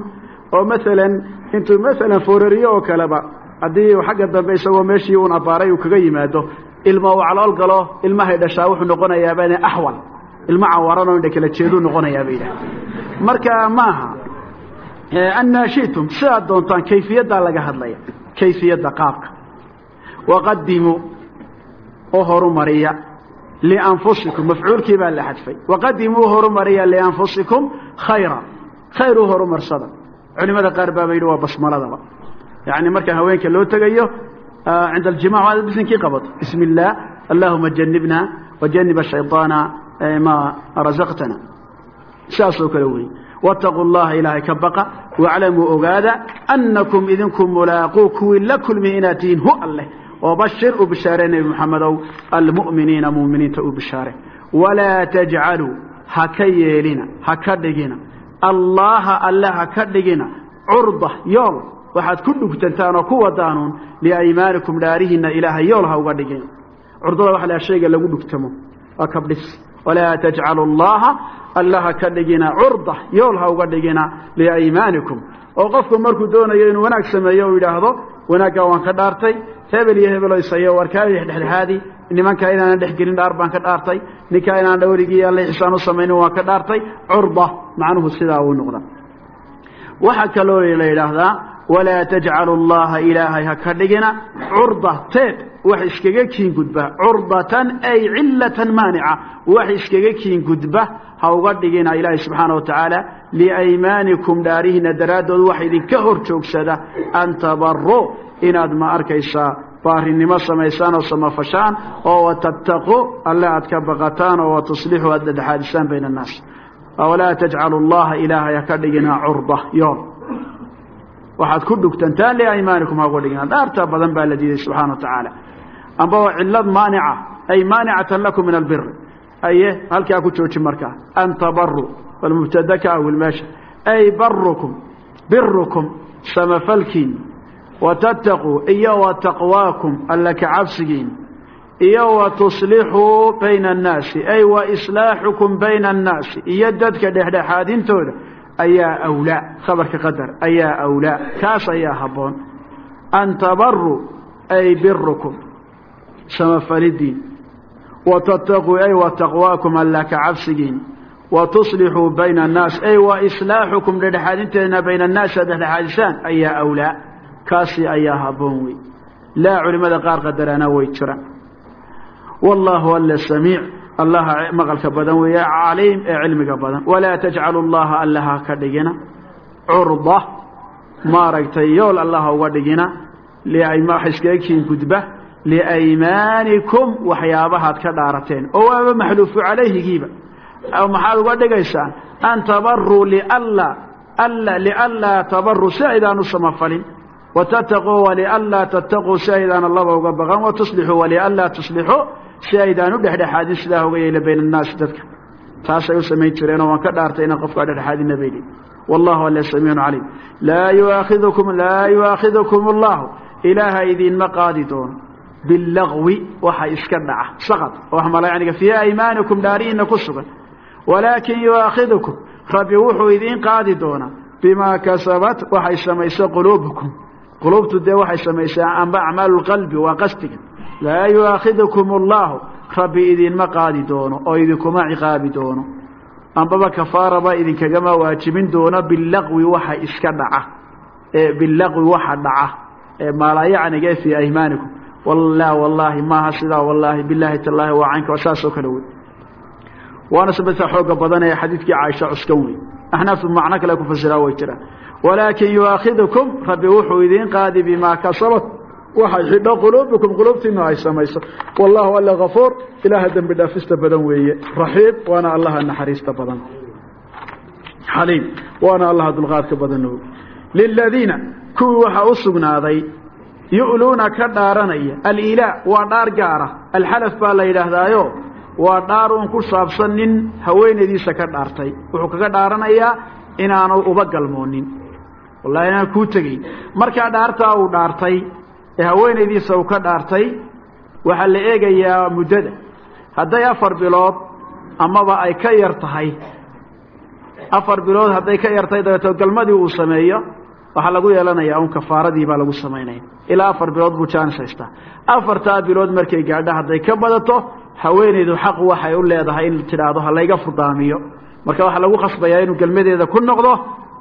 oo maalan intuu maalan forariye oo kaleba haddii xagga dambe isagoo meeshii un abbaaray uu kaga yimaado ilma uu calool galo ilmahay dhashaa wuxuu noqonayaaba ina axwal ilmo cawaranoo indha kala jeeduu noqonayaa bay yidhaha marka maaha annaa shi'tum sidaad doontaan kayfiyaddaa laga hadlaya kayfiyadda qaabka. Waqadimuu oo horumariya lianfusikum mafcuulkii baa la xadfay. Waqadimuu horumariya lianfusikum khayra khayr u horumarsada culimada qaar baaba yidhi waa basmaladaba yani marka haweenka loo tegayo cinda aljimac aad bisinkii qabato bismi اllah allahuma janibna wajanib shayطaana ma razaqtana saasoo kale wey wاtaquu اllaha ilaahay ka baqa wاclamuu ogaada anakum idinku mulaaquu kuwii la kulmi inaad tihiin hu alleh wabashir u bishaare nebi moxamedow almu'miniina muminiinta u bishaare walaa tajcaluu ha ka yeelina ha ka dhigina allaha alle ha ka dhigina curda yool waxaad ku dhugtantaan oo ku wadaanuun liaymaanikum dhaarihiinna ilaahay yool ha uga dhigin curdada waxa la shayga lagu dhugtamo. Waa kabdhis. Walaa tajcalu allaha alla ha ka dhigina curda yool ha uga dhigina liaymaanikum. Oo qofku markuu doonayo inuu wanaag sameeyo uu yidhaahdo wanaaggaa waan ka dhaartay. Hebel iyo hebelo isayo warkaa dhexdhexaadi. Nimankaa inaanan dhex gelin dhaar baan ka dhaartay. Ninkaa inaan dhawarigii alle xisaan u samaynin waan ka dhaartay. Curda macnuhu sidaa uu noqda waxaa kaloo la yidhaahdaa walaa tajcalu allaha ilaahay ha ka dhigina curda teed wax iskaga kiin gudba. Curdatan ay cilatan maanica wax iskaga kiin gudba ha uga dhigina ilaahay subxaana wa tacaala liaymaanikum dhaarihiina daraaddood wax idinka hor joogsada an tabaruu inaad ma arkaysaa baarinimo samaysaan oo samafashaan oo watattaquu alle aad ka baqataan oo watuslixuu aad dhexaadisaan bayna annaas walaa tajcalu allaha ilaahay ha ka dhigina curda yool waxaad ku dhugtantaan liaymaanikum ha uga dhigina dhaarta badan baa la diiday subxana wa tacaala. Amba waa cilad maanica ay maanicatan lakum min albiri aye halkaa ku jooji markaa an tabaruu walmubtada ka awil meesha. Ay barukum birukum samafalkiin watattaquu iyo wa taqwaakum alla ka cabsigiin iyo wa tuslixuu bayna annaasi ay wa islaaxukum bayna annaasi iyo dadka dhexdhexaadintooda ayaa awlaa khabarka qadar ayaa awlaa kaas ayaa habboon. An tabaruu ay birukum samafalidiin wa tattaquu ay wa taqwaakum alla ka cabsigiin wa tuslixuu bayna annaas ay wa islaaxukum dhexdhexaadinteedna bayna annaasi aad dhexdhexaadisaan ayaa awlaa. Kaasi ayaa habboon wey. Laa culimmada qaar qadarana way jiraan. Wallaahu alla samiic allaha maqalka badan weeye caliim ee cilmiga badan walaa tajcalu llaha allaha ka dhigina curda maaragtay yool allaha uga dhigina iskaga gudba liaymaanikum waxyaabahaad ka dhaarateen oo waaba maxluufu calayhigiiba maxaad uga dhigaysaan an tabaruu lianlaa tabaruu si aydaan u samafalin watattaquu walianlaa tattaquu si aydaan allaba uga baqan watuslixuu walianlaa tuslixuu si aydaan u dhexdhexaadin sidaa yeela bayna annaasi dadka. Taasay u samayn jireenoo waan ka dhaartay inaan qofkaa dhexdhexaadina bayli wallahu alle samiicun caliim. Laa yuaakidukum laa yuaakhidukum allahu ilaaha idiinma qaadi doono bilagwi waxa iska dhaca. Saqad oo wax fii aymaanikum dhaarihiina ku sugan. Walaakin yuaakhidukum rabbi wuxuu idiin qaadi doonaa. Bimaa kasabat waxay samayso quluubukum. Quluubtu dee waxay samaysaa amba acmaalu lqalbi waa qasdiga laa yuaakhidukum allahu. Rabbi idiinma qaadi doono oo idinkuma ciqaabi doono. Ambaba kafaaraba idinkagama waajibin doono bilagwi waxa iska dhaca ee bilagwi waxa dhaca maalayacniga fii aymaanikum. Wala wallaahi maaha sidaa wallaahi bilaahi tallaahi waa caynka saasoo kale wey waana sababta xooga badan ee xadiidkii caaisha cuskan wey axnaaftu macno kale ku way jiraan. Walaakin yuaakhidukum rabbi wuxuu idiin qaadi bimaa kasabat waxay xidho quluubukum quluubtiina ay samayso. Wallahu alla kafuur ilaaha dembi dhaafista badan weeye. Raxiim waana allaha naxariista badan. Xaliim waana allaha dulqaadka badan liladiina kuwii waxaa u sugnaaday yu'luuna ka dhaaranaya alilaa waa dhaar gaara. Alxalaf baa la yidhaahdaayo waa dhaar uun ku saabsan nin haweenaydiisa ka dhaartay. Wuxuu kaga dhaaranayaa inaanu uba galmoonin. Wallahi inaan kuu tegayn markaa dhaartaa uu dhaartay ee haweenaydiisa uu ka dhaartay waxaa la eegayaa muddada. Hadday afar bilood amaba ay ka yar tahay afar bilood hadday ka yartahay dabeeto galmadii uu sameeyo waxaa lagu yeelanayaa un kafaaradii baa lagu samaynaya ilaa afar bilood buu jaanis haystaa. Afartaa bilood markay gaadho hadday ka badato haweenaydu xaq waxay u leedahay in tidhaahdo ha layga furdaamiyo. Marka waxaa lagu khasbayaa inuu gelmadeeda ku noqdo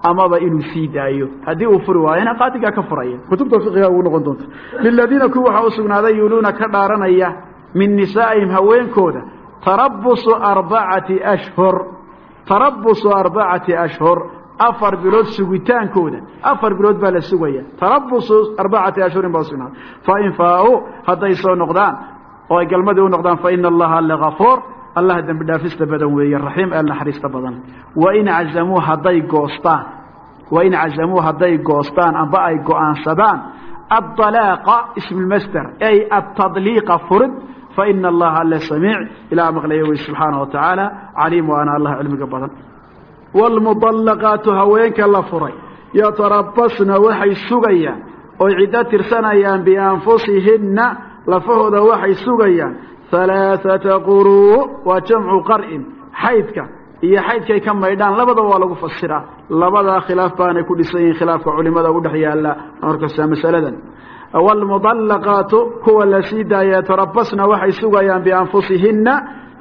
amaba inuu sii daayo. Haddii uu furi waayona qaadigaa ka furaya. Kutubta fiqiga ugu noqon doonta. Liladiina kuwa waxaa u sugnaaday yuuluuna ka dhaaranaya min nisaa'ihim haweenkooda tarabusu arbacati ashhur tarabusu arbacati ashhur afar bilood sugitaankooda afar bilood baa la sugaya. Tarabusu arbacati ashhurin baa usugnaaday fain faa-u hadday soo noqdaan oo ay galmadii u noqdaan faina allaha lagafuur allah dembi dhaafista badan weeye raxiim ee naxariista badan. Wain cazamuu hadday goostaan wain cazamuu hadday goostaan amba ay go'aansadaan addalaaqa ismulmasder ay atadliiqa furid faina allaha alle samiic ilaa maqlaya wey subxaana wa tacaala caliim waana allah cilmiga badan. Waalmudallaqaatu haweenka la furay yatarabasna waxay sugayaan oy ciddo tirsanayaan bianfusihinna lafahooda waxay sugayaan halaaثata quruu waa jamcu qar'in. Xaydka iyo xaydkay ka maydhaan labadaba waa lagu fasiraa labadaa khilaaf baanay ku dhisan yihiin khilaafka culimada u dhex yaalla. Markasta masaladan. Waalmudallaqaatu kuwa la sii daaya yatarabasna waxay sugayaan bianfusihinna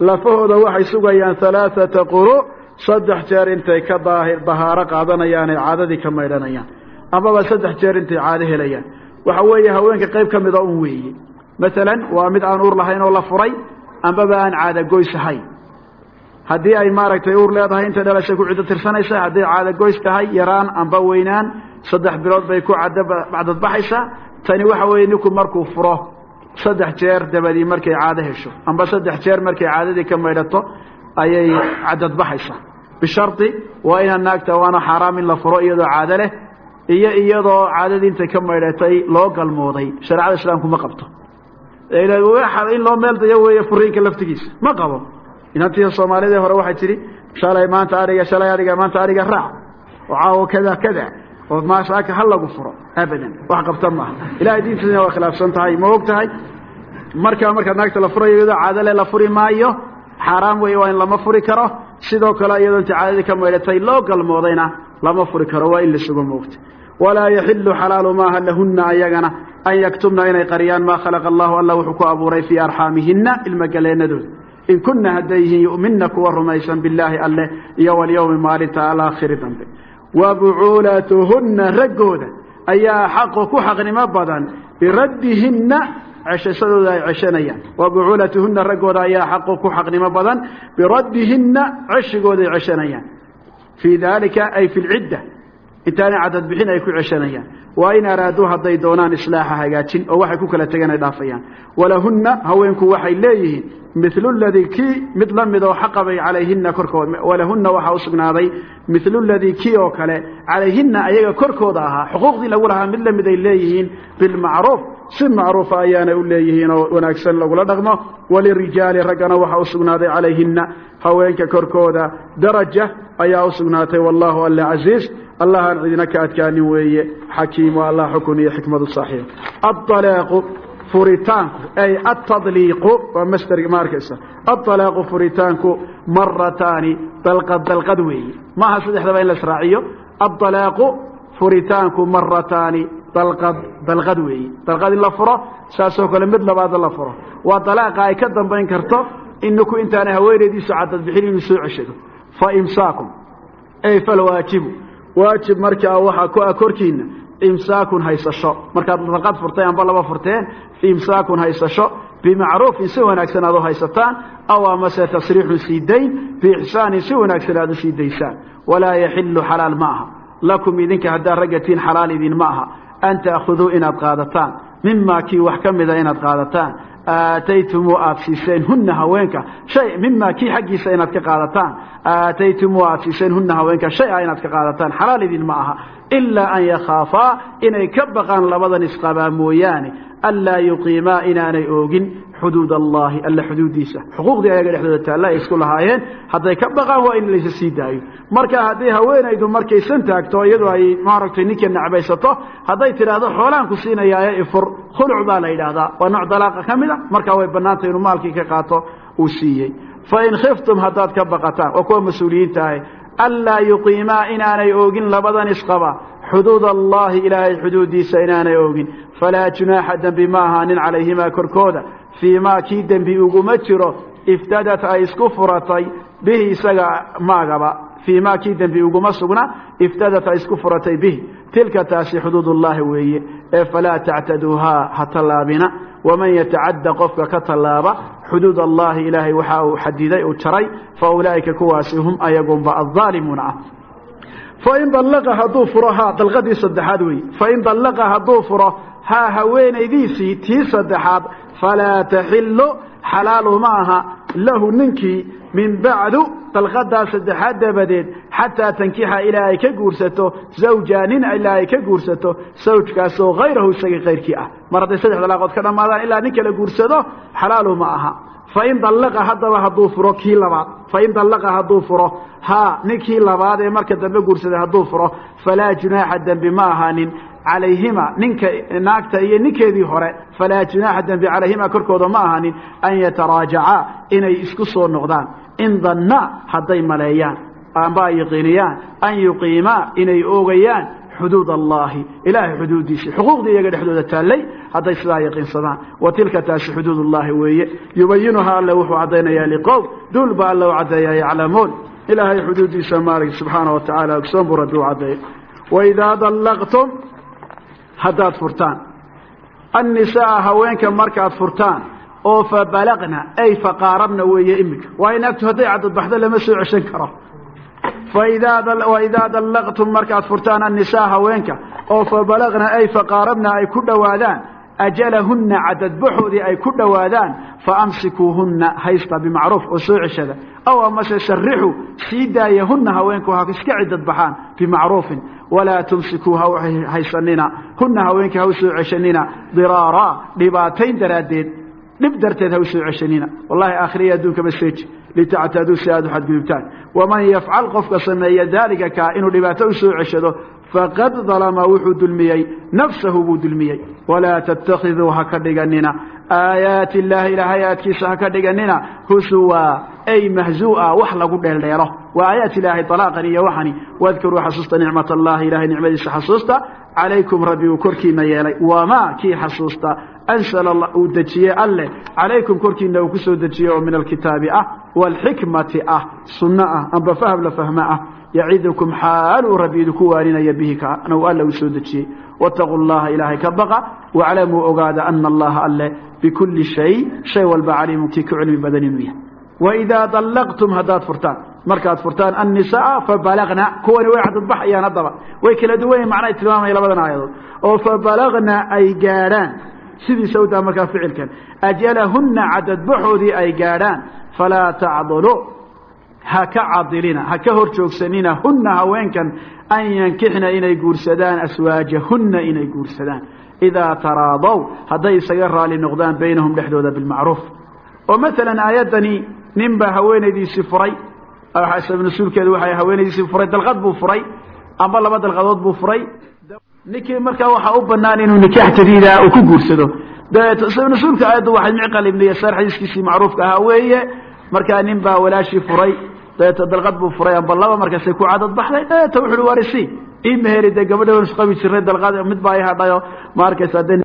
lafahooda waxay sugayaan halaaثata quru. Saddex jeer intay ka dahaaro qaadanayaan ay caadadii ka maydhanayaan. Amaba saddex jeer intay caado helayaan. Waxa weeye maalan waa mid aan uur lahayn oo la furay ambaba aan caadagoys ahayn haddii ay maaragtay uur leedahay intay dhalashay ku ciddo tirsanaysa hadday caadagoys tahay yaraan amba weynaan saddex bilood bay ku cadadbaxaysaa tani waxa weeye ninku markuu furo saddex jeer dabadii markay caado hesho. Amba saddex jeer markay caadadii ka maydhato ayay cadadbaxaysaa bishardi waa inaan naagta waana xaaraam in la furo iyadoo caado leh iyo iyadoo caadadii intay ka maydhatay loo galmooday. Shareecada islaamku ma qabto in loo meel dayo weeye furiinka laftigiisa. Ma qabo. Inantii soomaalida hore waxay tidhi shalay maanta ariga shalay ariga maanta ariga raac. Oo caawo kada kada. Oo maashaaka ha lagu furo. Abadan. Wax qabta maaha ilahay diintiisna waa khilaafsan tahay ma og tahay? Markaa markaa naagta la furayo iyadoo caadale la furi maayo xaaraam weeye waa in lama furi karo. Sidoo kale iyadoo inta caadadii ka maydhatay loo galmoodayna lama furi karo waa in la sugo moogta. Walaa yaxilu xalaalu maaha lahunna ayagana an yaktubna inay qariyaan maa khalaqa allahu alla wuxuu ku abuuray fii arxaamihinna ilmagaleenadooda in kunna hadday yihiin yu'minna kuwa rumaysan billaahi alleh iyo walyowmi maalinta alaakhiri dambe wa bucuulatuhunna raggooda ayaa xaqo ku xaqnimo badan biraddihinna ceshashadooda ay ceshanayaan wa bucuulatuhunna raggooda ayaa xaqo ku xaqnimo badan biraddihinna ceshigooda ay ceshanayaan fii daalika ay fi lcidda intaanay cadad bixin ay ku ceshanayaan. Waa in araaduu hadday doonaan islaaxa hagaajin oo waxay ku kala tegeen ay dhaafayaan. Walahunna haweenku waxay leeyihiin milu ladii kii mid la mid oo xaqabay calayhina korkood walahunna waxaa usugnaaday milu ladii kii oo kale calayhina ayaga korkooda ahaa xuquuqdii lagu lahaa mid la mid ay leeyihiin bilmacruuf si macruufa ayaanay u leeyihiin oo wanaagsan lagula dhaqmo. Walirijaali raggana waxaa usugnaaday calayhina haweenka korkooda. Daraja ayaa usugnaatay wallahu alla casiiz allahaan cidina ka adkaanin weeye. Xakiim o allah xukun iyo xikmadu saaxiib. Aalaaqu furitaanku ay atadliiqu waa masderga ma arkaysa aalaaqu furitaanku marataani dalqad dalqad weeye. Maaha saddexdaba in la israaciyo? Aalaaqu furitaanku marataani dalqad dalqad weeye. Dalqad in la furo saasoo kale mid labaad la furo. Waa dalaaqa ay ka dambayn karto ininku intaanay haweenaydiisu cadad bixin inuu soo ceshado fa imsaakum ay falwaajibu waajib markaa waxaa ku ah korkiina imsaakun haysasho markaad dalqad furtay amba laba furteen imsaakun haysasho bimacruufin si wanaagsan aad u haysataan aw amase tasriixun sii dayn biixsaanin si wanaagsan aad u sii daysaan walaa yaxilu xalaal ma aha lakum idinka haddaad raggatiin xalaal idin ma aha an ta'khuduu inaad qaadataan mimaa kii wax ka mida inaad qaadataan aataytumu aad siiseen huna haweenka. Hay mima kii xaggiisa inaad ka qaadataan? Aataytumu aad siiseen huna haweenka shay-a inaad ka qaadataan. Xalaal idin ma aha. Ilaa an yakhaafaa inay ka baqaan labadan isqabaa mooyaane anlaa yuqiimaa inaanay oogin xuduud allahi alla xuduudiisa xuquuqdii ayaga dhexdooda taalla ay isku lahaayeen hadday ka baqaan waa in laysa sii daayo marka hadday haweenaydu markaysan taagto iyadu ay maaragtay ninka necbaysato hadday tidhaahdo xoolaan ku siinayaaye ifur khuluc baa la yidhaahdaa waa nooc dalaaqa ka mid a markaa way bannaantay inuu maalkii ka qaato uu siiyey fain khiftum haddaad ka baqataan waa kuwa mas'uuliyiinta ahi anlaa yuqiimaa inaanay oogin labadan isqaba xuduud allahi ilaahay xuduudiisa inaanay oogin. Falaa junaaxa dembi ma ahaanin calayhimaa korkooda. Fii maa kii dembi uguma jiro iftadat ay isku furatay bihi isaga maagaba. Fii maa kii dembi uguma sugna iftadat ay isku furatay bihi. Tilka taasi xuduud ullaahi weeye. Ee falaa tactaduuhaa ha tallaabina. Waman yatacadda qofka ka tallaaba xuduud allahi ilaahay waxa uu xadiday uu jaray. Fa kuwaasi hum ayagunba addaalimuuna ah fain dallaqa hadduu furo haa dalqadii saddexaad weeye fain dallaqa hadduu furo haa haweenaydiisii tii saddexaad falaa taxilu xalaalu ma aha lahu ninkii min bacdu dalqadaa saddexaad dabadeed xataa tankixa ilaa ay ka guursato zawjaa nin ilaa ay ka guursato sawjkaasoo hayrahu isaga kayrkii ah mar hadday saddex dalaaqood ka dhammaadaan ilaa nin guursado xalaalu ma aha fain dallaqa haddaba hadduu furo kii labaad fain dallaqa hadduu furo haa ninkii labaad ee marka dambe guursaday hadduu furo falaa junaaxa dembi ma ahaanin calayhima ninka naagta iyo ninkeedii hore falaa junaaxa dembi calayhima korkooda ma ahaanin an yataraajacaa inay isku soo noqdaan in danna hadday maleeyaan amba ay yaqiiniyaan an yuqiimaa inay oogayaan xuduud allahi ilaahay xuduuddiisii xuquuqdii iyaga dhexdooda taallay hadday sidaa yaqiinsadaan wa tilka taasi xuduud ullahi weeye. Yubayinuhaa alle wuxuu caddaynayaa liqowm duul baa alle u caddeeyaa yaclamuun. Ilaahay xuduuddiisa maalig subxaana wa tacaala ogsoon buu rabbi u caddeeya waidaa dallaqtum haddaad furtaan. Annisaa haweenka markaad furtaan oo fa balagna ay faqaarabna weeye iminka waa in agtu hadday cadadbaxdo lama soo ceshan karo waidaa dallaqtum markaad furtaan annisaa haweenka oo fa ay faqaarabna ay ku dhowaadaan ajalahunna cadadbaxoodii ay ku dhowaadaan fa amsikuuhunna haysta bimacruuf oo soo ceshada aw amase sarixuu sii daayahunna haweenku ha iska cidadbaxaan bimacruufin walaa tumsikuu ha haysanina hunna haweenka ha u ceshanina diraaraa dhibaatayn daraaddeed dhib darteed ha u soo ceshanina wallahi aakhiriya adduunkaba seeji litactaduu si aad u xadgudubtaan waman yafcal qofka sameeya daalika kaa inuu dhibaato u soo ceshado faqad dalama wuxuu dulmiyey nafsahu buu dulmiyey walaa tattakhiduu ha ka dhiganina aayaati illaahi ilahay aayaadkiisa ha ka dhiganina husuwa ay mahzuu'a wax lagu dheeldheelo waa aayaat ilaahay alaaqan iyo waxani wadkuruu xasuusta nicmat allahi ilahay nicmadiisa xasuusta calaykum rabbi uu korkiina yeelay. Wamaa kii xasuusta. Ansala uu dejiyey alleh calaykum korkiina uu ku soo dejiyey oo min alkitaabi ah. Waalxikmati ah sunno ah amba fahm la fahmo ah. Yacidukum xaaluu rabbi idinku waaninaya bihi kana uu alla uu soo dejiyey waataquu llaha ilaahay ka baqa waclamuu ogaada ana allaha alleh bikulli shay shay walba caliimun kii ka cilmi badan inuu yahay. Waidaa dallaqtum haddaad furtaan markaad furtaan annisaa fabalagna kuwani way cadadbaxayaan haddaba. Way kala duwan yihiin macnahay tilmaamaya labadan aayadood oo fabalagna ay gaadhaan. Sidiisa u daa markaa ficilkan. Ajalahunna cadadbaxoodii ay gaadhaan. Falaa tacdulu. Ha ka cadilina ha ka hor joogsanina hunna haweenkan an yankixna inay guursadaan aswaajahunna inay guursadaan. Idaa taraadow hadday isaga raali noqdaan baynahum dhexdooda bilmacruuf. Oo maalan aayaddani nin baa haweenaydiisii furay sabnasuulkeedu waxay haweenaydiisii furay dalqad buu furay amba laba dalqadood buu furay. Ninkii markaa waxaa u banaan inuu nikaax jadiida uu ku guursado. Sabnasuulka aayaddu waxay micqal ibnu yasaar xadiiskiisii macruufka ahaa weeye. Markaa nin baa walaashii furay. Dabeeto dalqad buu furay amba laba markaasay ku cadad baxday. Dabeeto wuxu uhi warisi ii meheri dee gabadha waan isqabi jiray dalqad mid baa i hadhayo ma arkaysa dee